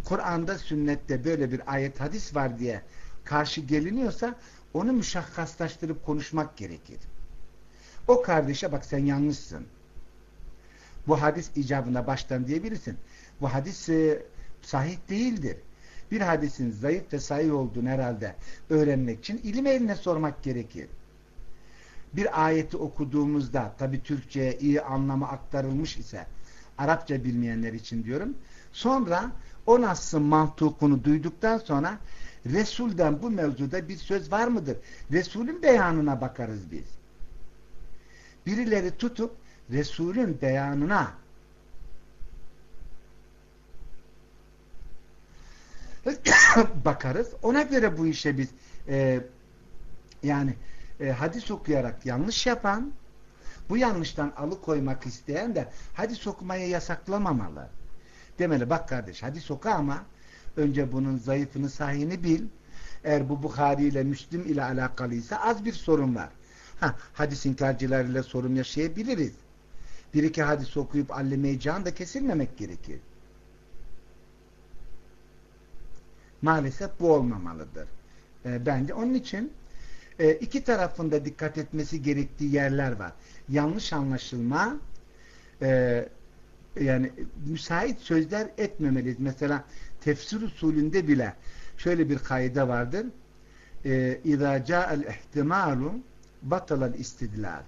Kur'an'da sünnette böyle bir ayet hadis var diye karşı geliniyorsa onu müşakkaslaştırıp konuşmak gerekir. O kardeşe bak sen yanlışsın. Bu hadis icabında baştan diyebilirsin. Bu hadis e, sahih değildir. Bir hadisin zayıf ve sahih olduğunu herhalde öğrenmek için ilim eline sormak gerekir. Bir ayeti okuduğumuzda tabi Türkçe'ye iyi anlamı aktarılmış ise Arapça bilmeyenler için diyorum. Sonra o nasıl mantukunu duyduktan sonra Resul'den bu mevzuda bir söz var mıdır? Resul'ün beyanına bakarız biz. Birileri tutup Resul'ün beyanına bakarız. Ona göre bu işe biz e, yani e, hadis okuyarak yanlış yapan bu yanlıştan alıkoymak isteyen de hadis okumayı yasaklamamalı. Demeli bak kardeş hadis oku ama önce bunun zayıfını sahini bil. Eğer bu Bukhari ile Müslim ile alakalıysa az bir sorun var. Ha, hadis inkarcılarıyla sorun yaşayabiliriz. Bir iki hadis okuyup alleme can da kesilmemek gerekir. Maalesef bu olmamalıdır. E, bence onun için e, iki tarafında dikkat etmesi gerektiği yerler var. Yanlış anlaşılma e, yani müsait sözler etmemeliyiz. Mesela tefsir usulünde bile şöyle bir kaide vardır. اِذَا جَاءَ الْاِحْتِمَالُ بَطَلَ الْاِسْتِدْلَالِ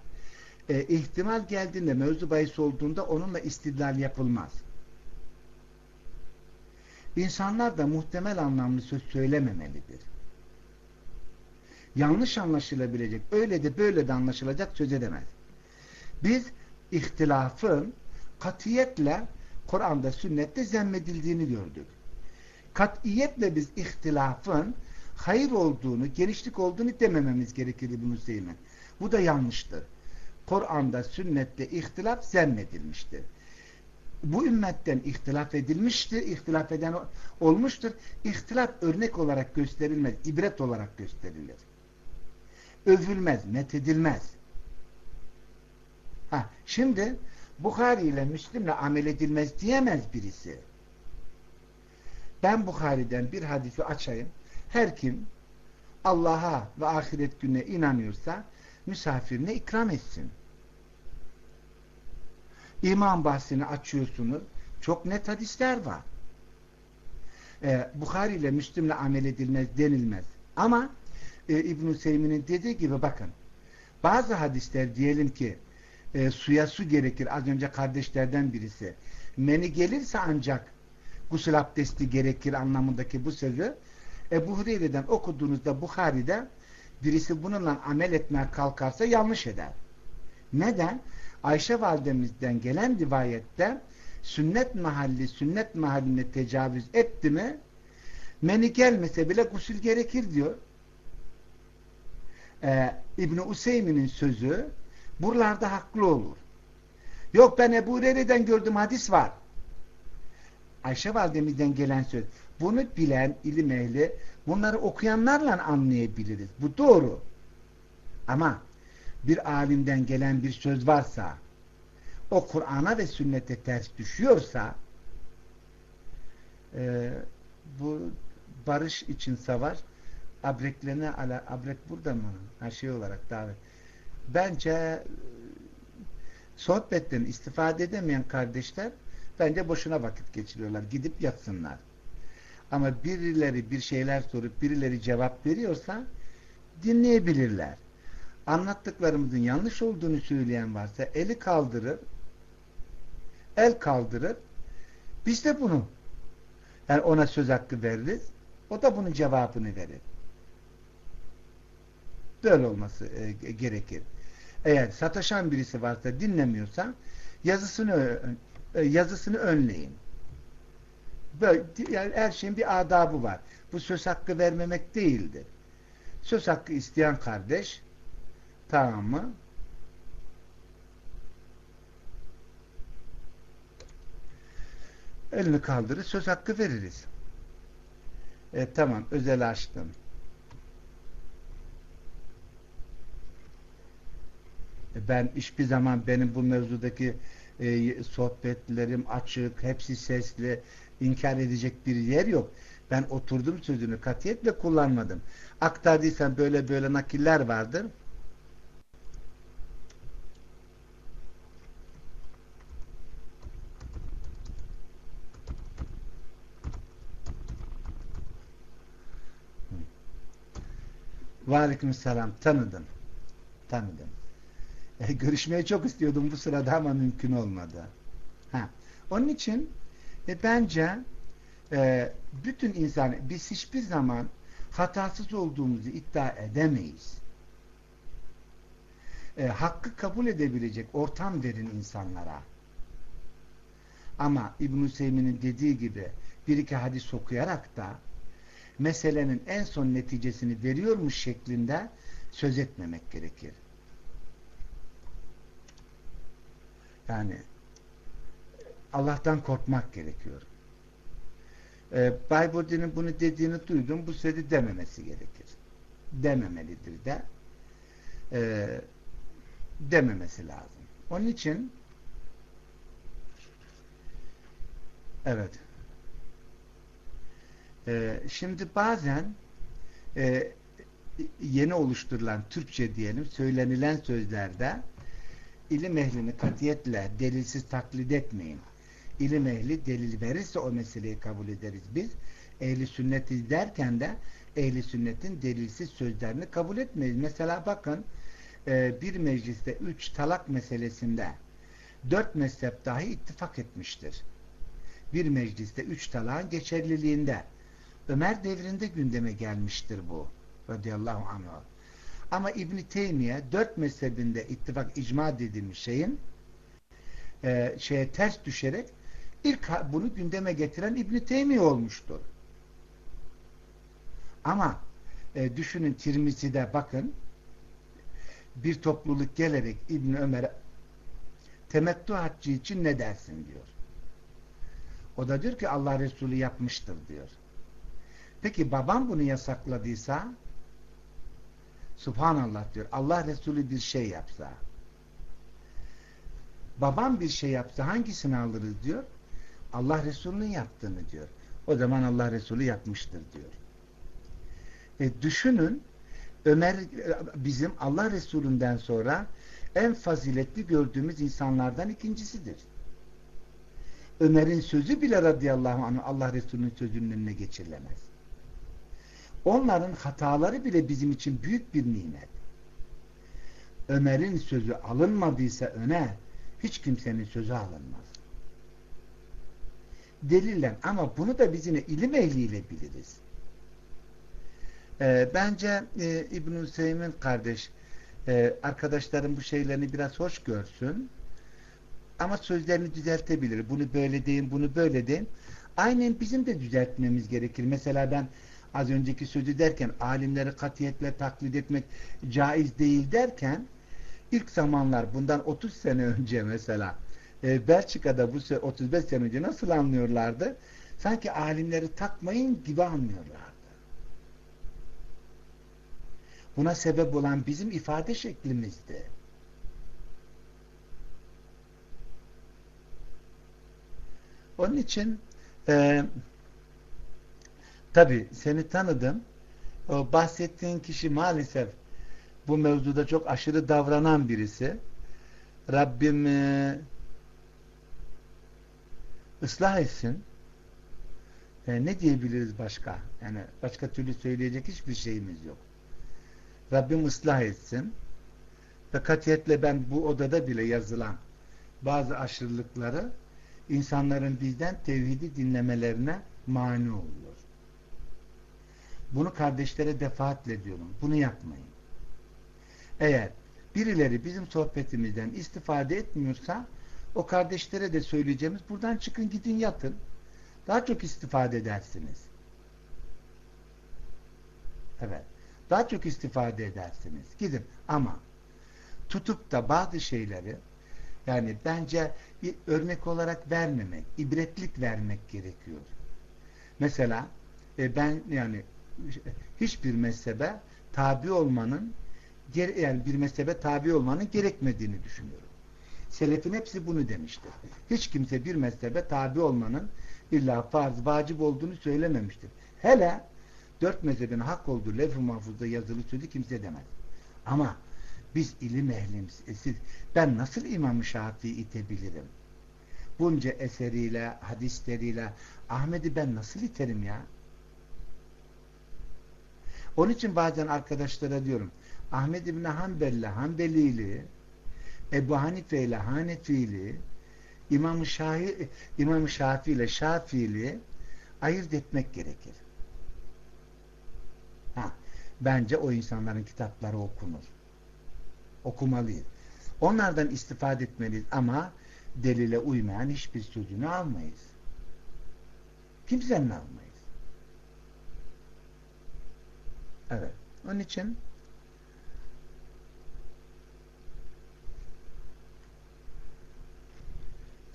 e, ihtimal geldiğinde, mevzu bahis olduğunda onunla istidlal yapılmaz. İnsanlar da muhtemel anlamlı söz söylememelidir. Yanlış anlaşılabilecek, öyle de böyle de anlaşılacak söz edemez. Biz ihtilafın katiyetle Kur'an'da, sünnette zemmedildiğini gördük. Katiyetle biz ihtilafın hayır olduğunu, genişlik olduğunu demememiz gerekir İbn Hüseyin'in. Bu da yanlıştır. Kur'an'da, sünnette ihtilaf zemmedilmiştir. Bu ümmetten ihtilaf edilmiştir, ihtilaf eden olmuştur. İhtilaf örnek olarak gösterilmez, ibret olarak gösterilir. Övülmez, methedilmez. Ha, şimdi Bukhari ile Müslim'le amel edilmez diyemez birisi. Ben Bukhari'den bir hadisi açayım. Her kim Allah'a ve ahiret gününe inanıyorsa misafirine ikram etsin. İman bahsini açıyorsunuz. Çok net hadisler var. Ee, Bukhari ile Müslim'le amel edilmez denilmez. Ama e, İbn-i Seymi'nin dediği gibi bakın bazı hadisler diyelim ki e, suya su gerekir. Az önce kardeşlerden birisi. Meni gelirse ancak gusül abdesti gerekir anlamındaki bu sözü Ebu Hureyre'den okuduğunuzda Bukhari'de birisi bununla amel etmeye kalkarsa yanlış eder. Neden? Ayşe validemizden gelen rivayette sünnet mahalli sünnet mahalline tecavüz etti mi meni gelmese bile gusül gerekir diyor. Ee, İbni Useymi'nin sözü buralarda haklı olur. Yok ben Ebu Hureyre'den gördüm hadis var. Ayşe validemizden gelen söz. Bunu bilen ilim ehli bunları okuyanlarla anlayabiliriz. Bu doğru. Ama bir alimden gelen bir söz varsa o Kur'an'a ve sünnete ters düşüyorsa e, bu barış için savaş abreklerine ala, abrek burada mı? Her şey olarak davet. Bence e, sohbetten istifade edemeyen kardeşler bence boşuna vakit geçiriyorlar. Gidip yatsınlar. Ama birileri bir şeyler sorup birileri cevap veriyorsa dinleyebilirler. Anlattıklarımızın yanlış olduğunu söyleyen varsa eli kaldırır el kaldırır biz de bunu yani ona söz hakkı veririz o da bunun cevabını verir. Böyle olması e, gerekir. Eğer sataşan birisi varsa dinlemiyorsa yazısını e, yazısını önleyin. Böyle, yani her şeyin bir adabı var. Bu söz hakkı vermemek değildir. Söz hakkı isteyen kardeş tamam mı? Elini kaldırır, söz hakkı veririz. E, tamam, özel açtım. E, ben hiçbir zaman benim bu mevzudaki e, sohbetlerim açık, hepsi sesli, inkar edecek bir yer yok. Ben oturdum sözünü katiyetle kullanmadım. Aktardıysan böyle böyle nakiller vardır. Ve selam. Tanıdım. Tanıdım. E, görüşmeyi çok istiyordum bu sırada ama mümkün olmadı. Ha. Onun için e, bence e, bütün insan biz hiçbir zaman hatasız olduğumuzu iddia edemeyiz. E, hakkı kabul edebilecek ortam verin insanlara. Ama İbn-i dediği gibi bir iki hadis okuyarak da meselenin en son neticesini veriyormuş şeklinde söz etmemek gerekir. Yani Allah'tan korkmak gerekiyor. Ee, Bayburdi'nin bunu dediğini duydum. Bu sözü dememesi gerekir. Dememelidir de. Ee, dememesi lazım. Onun için evet ee, şimdi bazen e, yeni oluşturulan Türkçe diyelim söylenilen sözlerde ilim ehlini katiyetle delilsiz taklit etmeyin. İlim ehli delil verirse o meseleyi kabul ederiz biz. Ehli sünneti derken de ehli sünnetin delilsiz sözlerini kabul etmeyiz. Mesela bakın e, bir mecliste üç talak meselesinde dört mezhep dahi ittifak etmiştir. Bir mecliste üç talağın geçerliliğinde Ömer devrinde gündeme gelmiştir bu. Radıyallahu anh. Ama İbn Teymiye dört mezhebinde ittifak icma dediğimiz şeyin e, şeye ters düşerek ilk bunu gündeme getiren İbn Teymiye olmuştur. Ama e, düşünün Tirmizi'de bakın bir topluluk gelerek İbn Ömer'e temettü haccı için ne dersin diyor. O da diyor ki Allah Resulü yapmıştır diyor. Peki babam bunu yasakladıysa Subhanallah diyor. Allah Resulü bir şey yapsa babam bir şey yapsa hangisini alırız diyor. Allah Resulü'nün yaptığını diyor. O zaman Allah Resulü yapmıştır diyor. E düşünün Ömer bizim Allah Resulü'nden sonra en faziletli gördüğümüz insanlardan ikincisidir. Ömer'in sözü bile radıyallahu anh Allah Resulü'nün sözünün önüne geçirilemez. Onların hataları bile bizim için büyük bir nimet. Ömer'in sözü alınmadıysa öne hiç kimsenin sözü alınmaz. Delillen ama bunu da biz ilim ehliyle biliriz. Ee, bence e, İbn-i Hüseyin kardeş e, arkadaşlarım bu şeylerini biraz hoş görsün ama sözlerini düzeltebilir. Bunu böyle deyin, bunu böyle deyin. Aynen bizim de düzeltmemiz gerekir. Mesela ben az önceki sözü derken alimleri katiyetle taklit etmek caiz değil derken ilk zamanlar bundan 30 sene önce mesela e, Belçika'da bu 35 sene önce nasıl anlıyorlardı? Sanki alimleri takmayın gibi anlıyorlardı. Buna sebep olan bizim ifade şeklimizdi. Onun için e, Tabi seni tanıdım. O bahsettiğin kişi maalesef bu mevzuda çok aşırı davranan birisi. Rabbim e, ıslah etsin. E, ne diyebiliriz başka? Yani başka türlü söyleyecek hiçbir şeyimiz yok. Rabbim ıslah etsin. Ve katiyetle ben bu odada bile yazılan bazı aşırılıkları insanların bizden tevhidi dinlemelerine mani oluyor. Bunu kardeşlere defaatle diyorum. Bunu yapmayın. Eğer birileri bizim sohbetimizden istifade etmiyorsa O kardeşlere de söyleyeceğimiz buradan çıkın gidin yatın. Daha çok istifade edersiniz. Evet. Daha çok istifade edersiniz. Gidin. Ama tutup da bazı şeyleri yani bence bir örnek olarak vermemek, ibretlik vermek gerekiyor. Mesela e, ben yani hiçbir mezhebe tabi olmanın yani bir mezhebe tabi olmanın gerekmediğini düşünüyorum. Selefin hepsi bunu demiştir. Hiç kimse bir mezhebe tabi olmanın illa farz, vacip olduğunu söylememiştir. Hele dört mezhebin hak olduğu levh-i mahfuzda yazılı sözü kimse demez. Ama biz ilim ehlimiz. Ben nasıl İmam-ı Şafii'yi itebilirim? Bunca eseriyle, hadisleriyle Ahmet'i ben nasıl iterim ya? Onun için bazen arkadaşlara diyorum Ahmet İbni Hanbel'le Hanbelili Ebu Hanife ile Hanefili İmam-ı Şahi, İmam Şafii ile Şafiili ayırt etmek gerekir. Ha, bence o insanların kitapları okunur. Okumalıyız. Onlardan istifade etmeliyiz ama delile uymayan hiçbir sözünü almayız. Kimsenin almayız. Evet. Onun için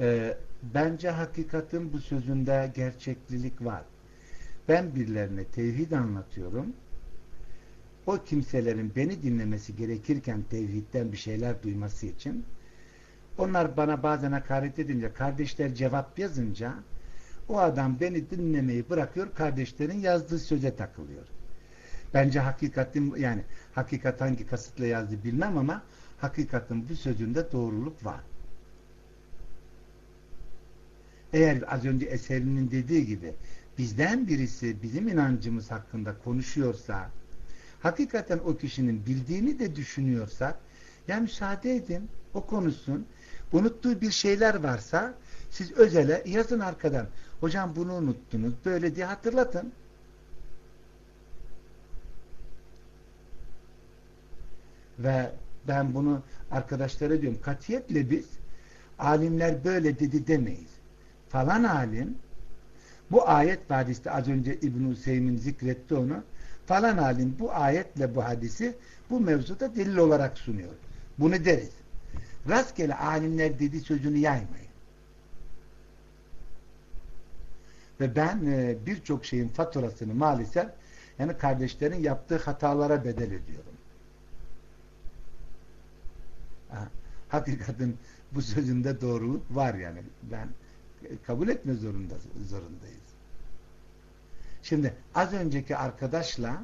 e, bence hakikatin bu sözünde gerçeklilik var. Ben birilerine tevhid anlatıyorum. O kimselerin beni dinlemesi gerekirken tevhidden bir şeyler duyması için onlar bana bazen hakaret edince kardeşler cevap yazınca o adam beni dinlemeyi bırakıyor kardeşlerin yazdığı söze takılıyor. Bence hakikatin yani hakikat hangi kasıtla yazdı bilmem ama hakikatin bu sözünde doğruluk var. Eğer az önce eserinin dediği gibi bizden birisi bizim inancımız hakkında konuşuyorsa hakikaten o kişinin bildiğini de düşünüyorsak ya müsaade edin o konuşsun unuttuğu bir şeyler varsa siz özele yazın arkadan hocam bunu unuttunuz böyle diye hatırlatın ve ben bunu arkadaşlara diyorum katiyetle biz alimler böyle dedi demeyiz falan alim bu ayet ve hadiste az önce İbn-i zikretti onu falan alim bu ayetle bu hadisi bu mevzuda delil olarak sunuyor. Bunu deriz. Rastgele alimler dedi sözünü yaymayın. Ve ben e, birçok şeyin faturasını maalesef yani kardeşlerin yaptığı hatalara bedel ediyorum. Ha, hakikaten bu sözünde doğruluk var yani. Ben kabul etme zorunda, zorundayız. Şimdi az önceki arkadaşla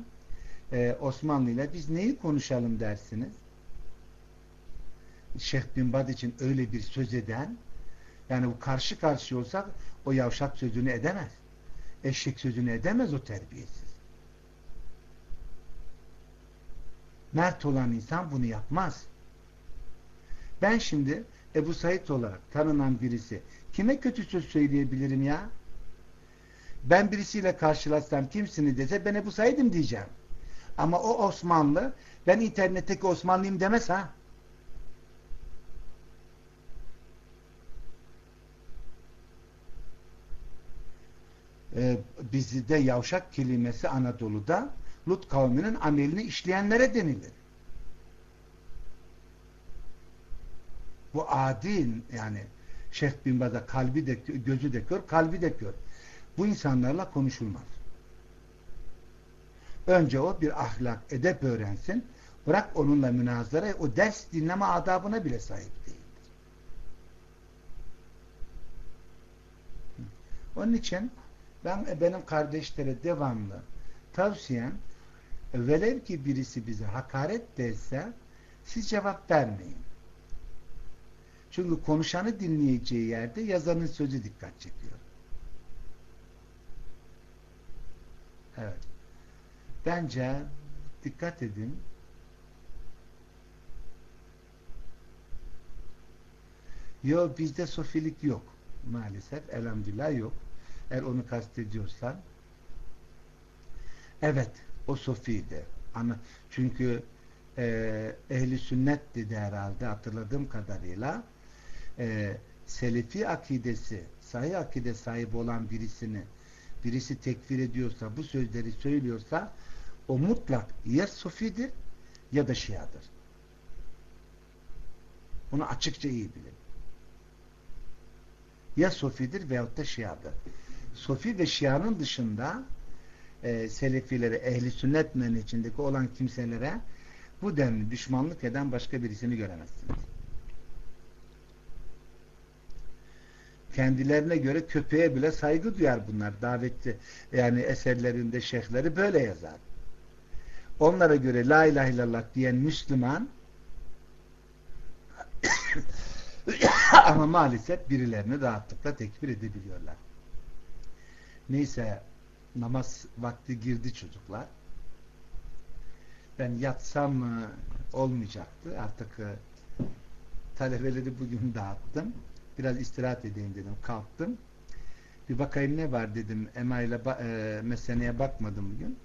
e, Osmanlı biz neyi konuşalım dersiniz? Şeyh bin Bad için öyle bir söz eden yani bu karşı karşıya olsak o yavşak sözünü edemez. Eşek sözünü edemez o terbiyesiz. Mert olan insan bunu yapmaz. Ben şimdi Ebu Said olarak tanınan birisi kime kötü söz söyleyebilirim ya? Ben birisiyle karşılaşsam kimsini dese ben Ebu Said'im diyeceğim. Ama o Osmanlı ben internetteki Osmanlıyım demez ha. Ee, bizde yavşak kelimesi Anadolu'da Lut kavminin amelini işleyenlere denilir. Bu adil yani Şeyh bin Baz'a kalbi de gözü de kör, kalbi de kör. Bu insanlarla konuşulmaz. Önce o bir ahlak, edep öğrensin. Bırak onunla münazara, o ders dinleme adabına bile sahip değildir. Onun için ben benim kardeşlere devamlı tavsiyem velev ki birisi bize hakaret derse siz cevap vermeyin. Çünkü konuşanı dinleyeceği yerde yazanın sözü dikkat çekiyor. Evet. Bence dikkat edin. Yok bizde sofilik yok. Maalesef elhamdülillah yok. Eğer onu kastediyorsan evet o sofiydi. Ama çünkü e, ehli sünnet dedi herhalde hatırladığım kadarıyla e, Selefi akidesi, sahih akide sahibi olan birisini birisi tekfir ediyorsa, bu sözleri söylüyorsa o mutlak ya sufidir ya da şiadır. Bunu açıkça iyi bilin. Ya sofidir veyahut da şiadır. Sofi ve şianın dışında e, selefilere, ehli sünnet içindeki olan kimselere bu denli düşmanlık eden başka birisini göremezsiniz. Kendilerine göre köpeğe bile saygı duyar bunlar. Davetçi yani eserlerinde şeyhleri böyle yazar. Onlara göre la ilahe illallah diyen Müslüman ama maalesef birilerini rahatlıkla tekfir edebiliyorlar. Neyse namaz vakti girdi çocuklar. Ben yatsam mı olmayacaktı. Artık e, talebeleri bugün dağıttım. Biraz istirahat edeyim dedim. Kalktım. Bir bakayım ne var dedim. Ema ile e, meseleye bakmadım bugün.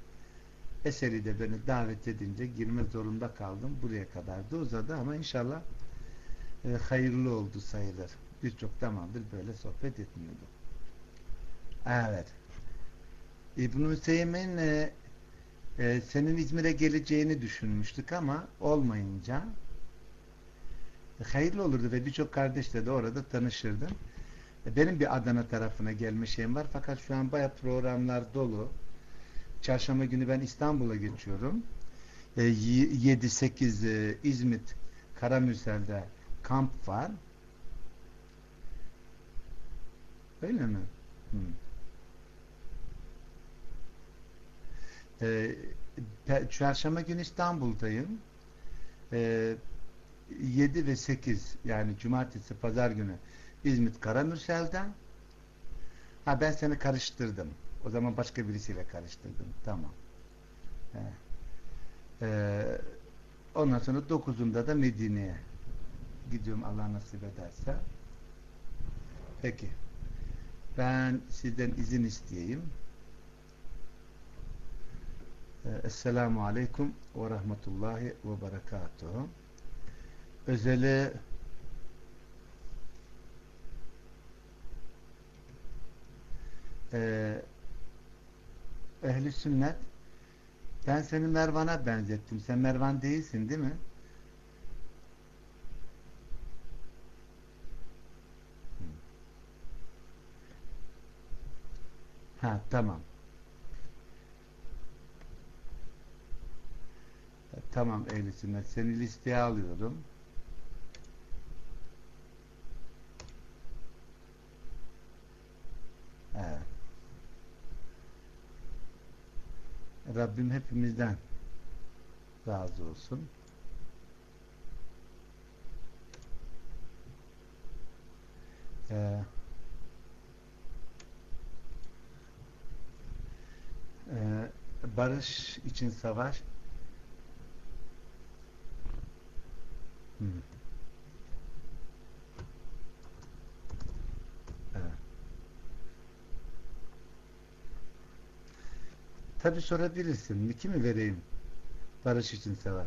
Eseri de beni davet edince girme zorunda kaldım. Buraya kadar da uzadı ama inşallah e, hayırlı oldu sayılır. Birçok zamandır böyle sohbet etmiyorduk. Evet. İbn-i Hüseyin e, e, senin İzmir'e geleceğini düşünmüştük ama olmayınca hayırlı olurdu ve birçok kardeşle de orada tanışırdım. E, benim bir Adana tarafına gelme şeyim var fakat şu an baya programlar dolu. Çarşamba günü ben İstanbul'a geçiyorum. E, 7-8 e, İzmit Karamürsel'de kamp var. Öyle mi? Hmm. Ee, çarşamba günü İstanbul'dayım. Ee, 7 ve 8 yani cumartesi pazar günü İzmit Karamürsel'den ha ben seni karıştırdım. O zaman başka birisiyle karıştırdım. Tamam. Ee, ondan sonra 9'unda da Medine'ye gidiyorum Allah nasip ederse. Peki. Ben sizden izin isteyeyim. Ee, Esselamu Aleyküm ve Rahmetullahi ve Berekatuhu. Özeli e, ehli sünnet ben seni Mervan'a benzettim. Sen Mervan değilsin değil mi? Ha tamam. Tamam ehli sünnet. Seni listeye alıyorum. Rabbim hepimizden razı olsun. Ee, e, barış için savaş Hmm. Tabi sorabilirsin. Kimi vereyim? Barış için sever.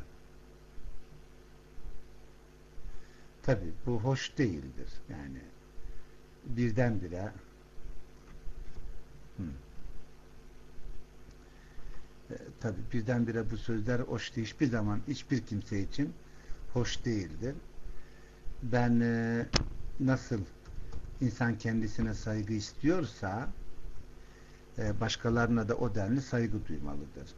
Tabi bu hoş değildir. Yani birdenbire hmm. e, tabi birdenbire bu sözler hoş değil. Hiçbir zaman hiçbir kimse için hoş değildir. Ben e, nasıl insan kendisine saygı istiyorsa başkalarına da o denli saygı duymalıdır.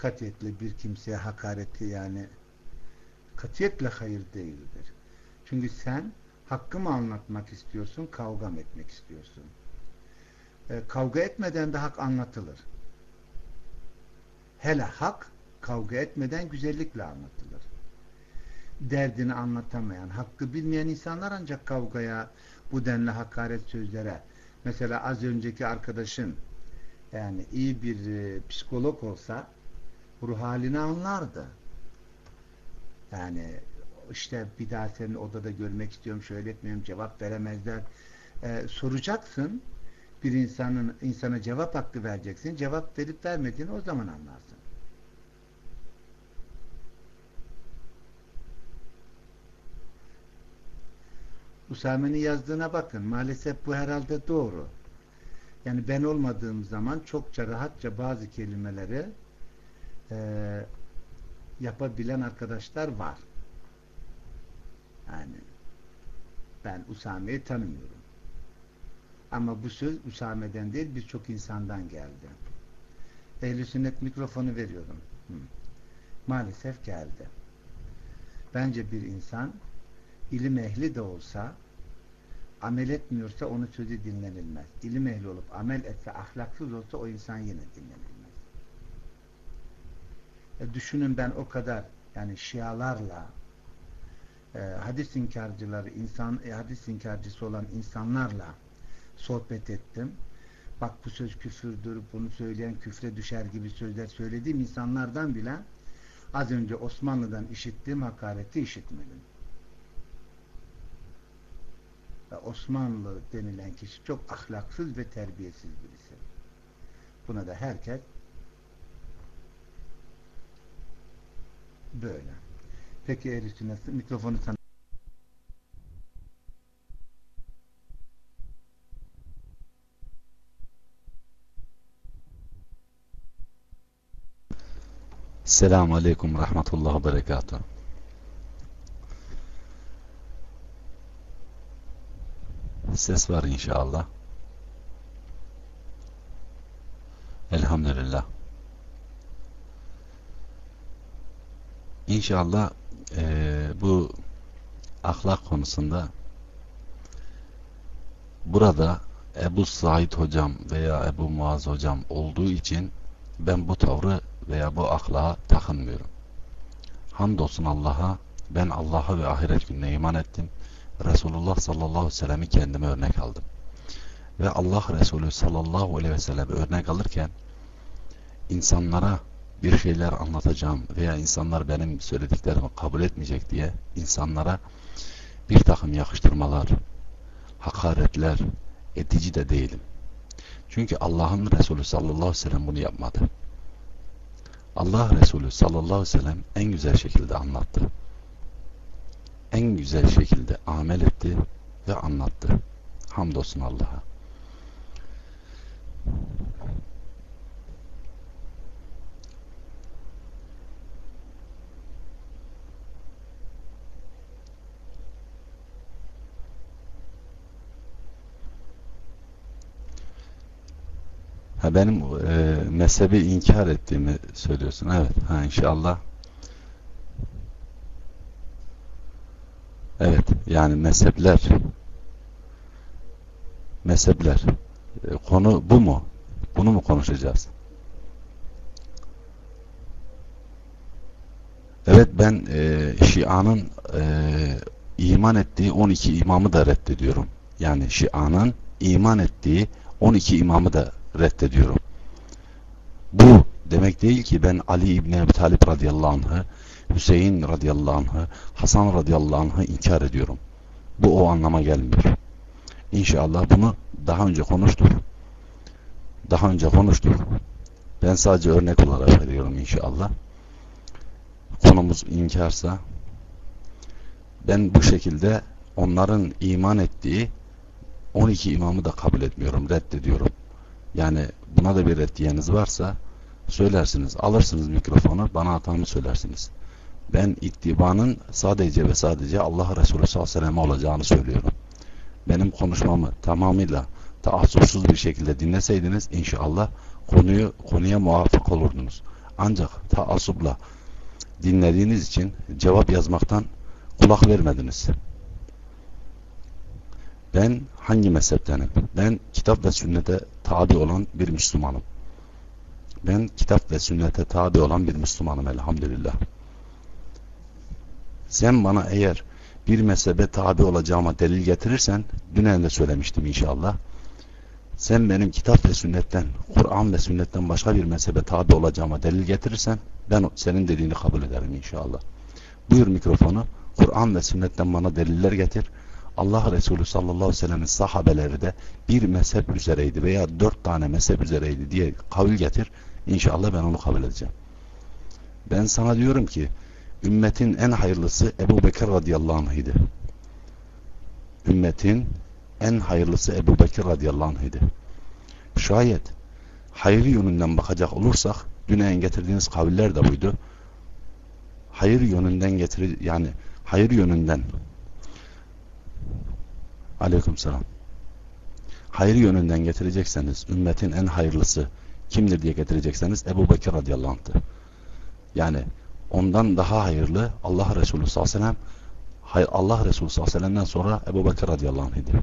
katiyetle bir kimseye hakareti yani katiyetle hayır değildir. Çünkü sen hakkı mı anlatmak istiyorsun, kavga mı etmek istiyorsun? E, kavga etmeden de hak anlatılır. Hele hak kavga etmeden güzellikle anlatılır. Derdini anlatamayan, hakkı bilmeyen insanlar ancak kavgaya, bu denli hakaret sözlere, mesela az önceki arkadaşın yani iyi bir e, psikolog olsa ruh halini anlardı. Yani işte bir daha senin odada görmek istiyorum, şöyle etmiyorum, cevap veremezler. Ee, soracaksın, bir insanın insana cevap hakkı vereceksin. Cevap verip vermediğini o zaman anlarsın. Usame'nin yazdığına bakın. Maalesef bu herhalde doğru. Yani ben olmadığım zaman çokça rahatça bazı kelimeleri e, yapabilen arkadaşlar var. Yani ben Usame'yi tanımıyorum. Ama bu söz Usame'den değil birçok insandan geldi. Ehl-i sünnet mikrofonu veriyorum. Hı. Maalesef geldi. Bence bir insan ilim ehli de olsa amel etmiyorsa onun sözü dinlenilmez. İlim ehli olup amel etse ahlaksız olsa o insan yine dinlenilmez. E düşünün ben o kadar yani şialarla e, hadis inkarcıları insan e, hadis inkarcısı olan insanlarla sohbet ettim. Bak bu söz küfürdür, bunu söyleyen küfre düşer gibi sözler söylediğim insanlardan bile az önce Osmanlı'dan işittiğim hakareti işitmedim. Ve Osmanlı denilen kişi çok ahlaksız ve terbiyesiz birisi. Buna da herkes böyle. Peki ehl mikrofonu tanı Selamun Aleyküm Rahmetullah ve Berekatuhu. Ses var inşallah. Elhamdülillah. İnşallah e, bu ahlak konusunda burada Ebu Said hocam veya Ebu Muaz hocam olduğu için ben bu tavrı veya bu ahlaka takınmıyorum. Hamdolsun Allah'a ben Allah'a ve ahiret gününe iman ettim. Resulullah sallallahu aleyhi ve sellem'i kendime örnek aldım. Ve Allah Resulü sallallahu aleyhi ve sellem örnek alırken insanlara bir şeyler anlatacağım veya insanlar benim söylediklerimi kabul etmeyecek diye insanlara bir takım yakıştırmalar, hakaretler etici de değilim. Çünkü Allah'ın Resulü sallallahu aleyhi ve sellem bunu yapmadı. Allah Resulü sallallahu aleyhi ve sellem en güzel şekilde anlattı. En güzel şekilde amel etti ve anlattı. Hamdolsun Allah'a. Benim e, mezhebi inkar ettiğimi söylüyorsun. Evet. Ha inşallah. Evet. Yani mezhepler mezhepler e, konu bu mu? Bunu mu konuşacağız? Evet ben e, Şia'nın e, iman ettiği 12 imamı da reddediyorum. Yani Şia'nın iman ettiği 12 imamı da reddediyorum. Bu demek değil ki ben Ali İbni Ebi Talip radıyallahu anh'ı, Hüseyin radıyallahu anh'ı, Hasan radıyallahu anh'ı inkar ediyorum. Bu o anlama gelmiyor. İnşallah bunu daha önce konuştuk. Daha önce konuştuk. Ben sadece örnek olarak veriyorum inşallah. Konumuz inkarsa ben bu şekilde onların iman ettiği 12 imamı da kabul etmiyorum, reddediyorum. Yani buna da bir reddiyeniz varsa söylersiniz. Alırsınız mikrofonu bana hatamı söylersiniz. Ben ittibanın sadece ve sadece Allah Resulü sallallahu aleyhi ve sellem olacağını söylüyorum. Benim konuşmamı tamamıyla taassupsuz bir şekilde dinleseydiniz inşallah konuyu konuya muvaffak olurdunuz. Ancak taassupla dinlediğiniz için cevap yazmaktan kulak vermediniz. Ben hangi mezheptenim? Ben kitap ve sünnete tabi olan bir Müslümanım. Ben kitap ve sünnete tabi olan bir Müslümanım elhamdülillah. Sen bana eğer bir mezhebe tabi olacağıma delil getirirsen, dünen de söylemiştim inşallah. sen benim kitap ve sünnetten, Kur'an ve sünnetten başka bir mezhebe tabi olacağıma delil getirirsen ben senin dediğini kabul ederim inşallah. Buyur mikrofonu. Kur'an ve sünnetten bana deliller getir. Allah Resulü sallallahu aleyhi ve sellem'in sahabeleri de bir mezhep üzereydi veya dört tane mezhep üzereydi diye kabul getir. İnşallah ben onu kabul edeceğim. Ben sana diyorum ki ümmetin en hayırlısı Ebu Bekir radıyallahu anh'ydı. Ümmetin en hayırlısı Ebu Bekir radıyallahu anh'ydı. Şayet hayır yönünden bakacak olursak düne getirdiğiniz kaviller de buydu. Hayır yönünden getir yani hayır yönünden Aleyküm selam. Hayır yönünden getirecekseniz ümmetin en hayırlısı kimdir diye getirecekseniz Ebu Bekir radıyallahu anh'tır. Yani ondan daha hayırlı Allah Resulü sallallahu aleyhi ve sellem Allah Resulü sallallahu aleyhi ve sellem'den sonra Ebu Bekir radıyallahu anh'dir.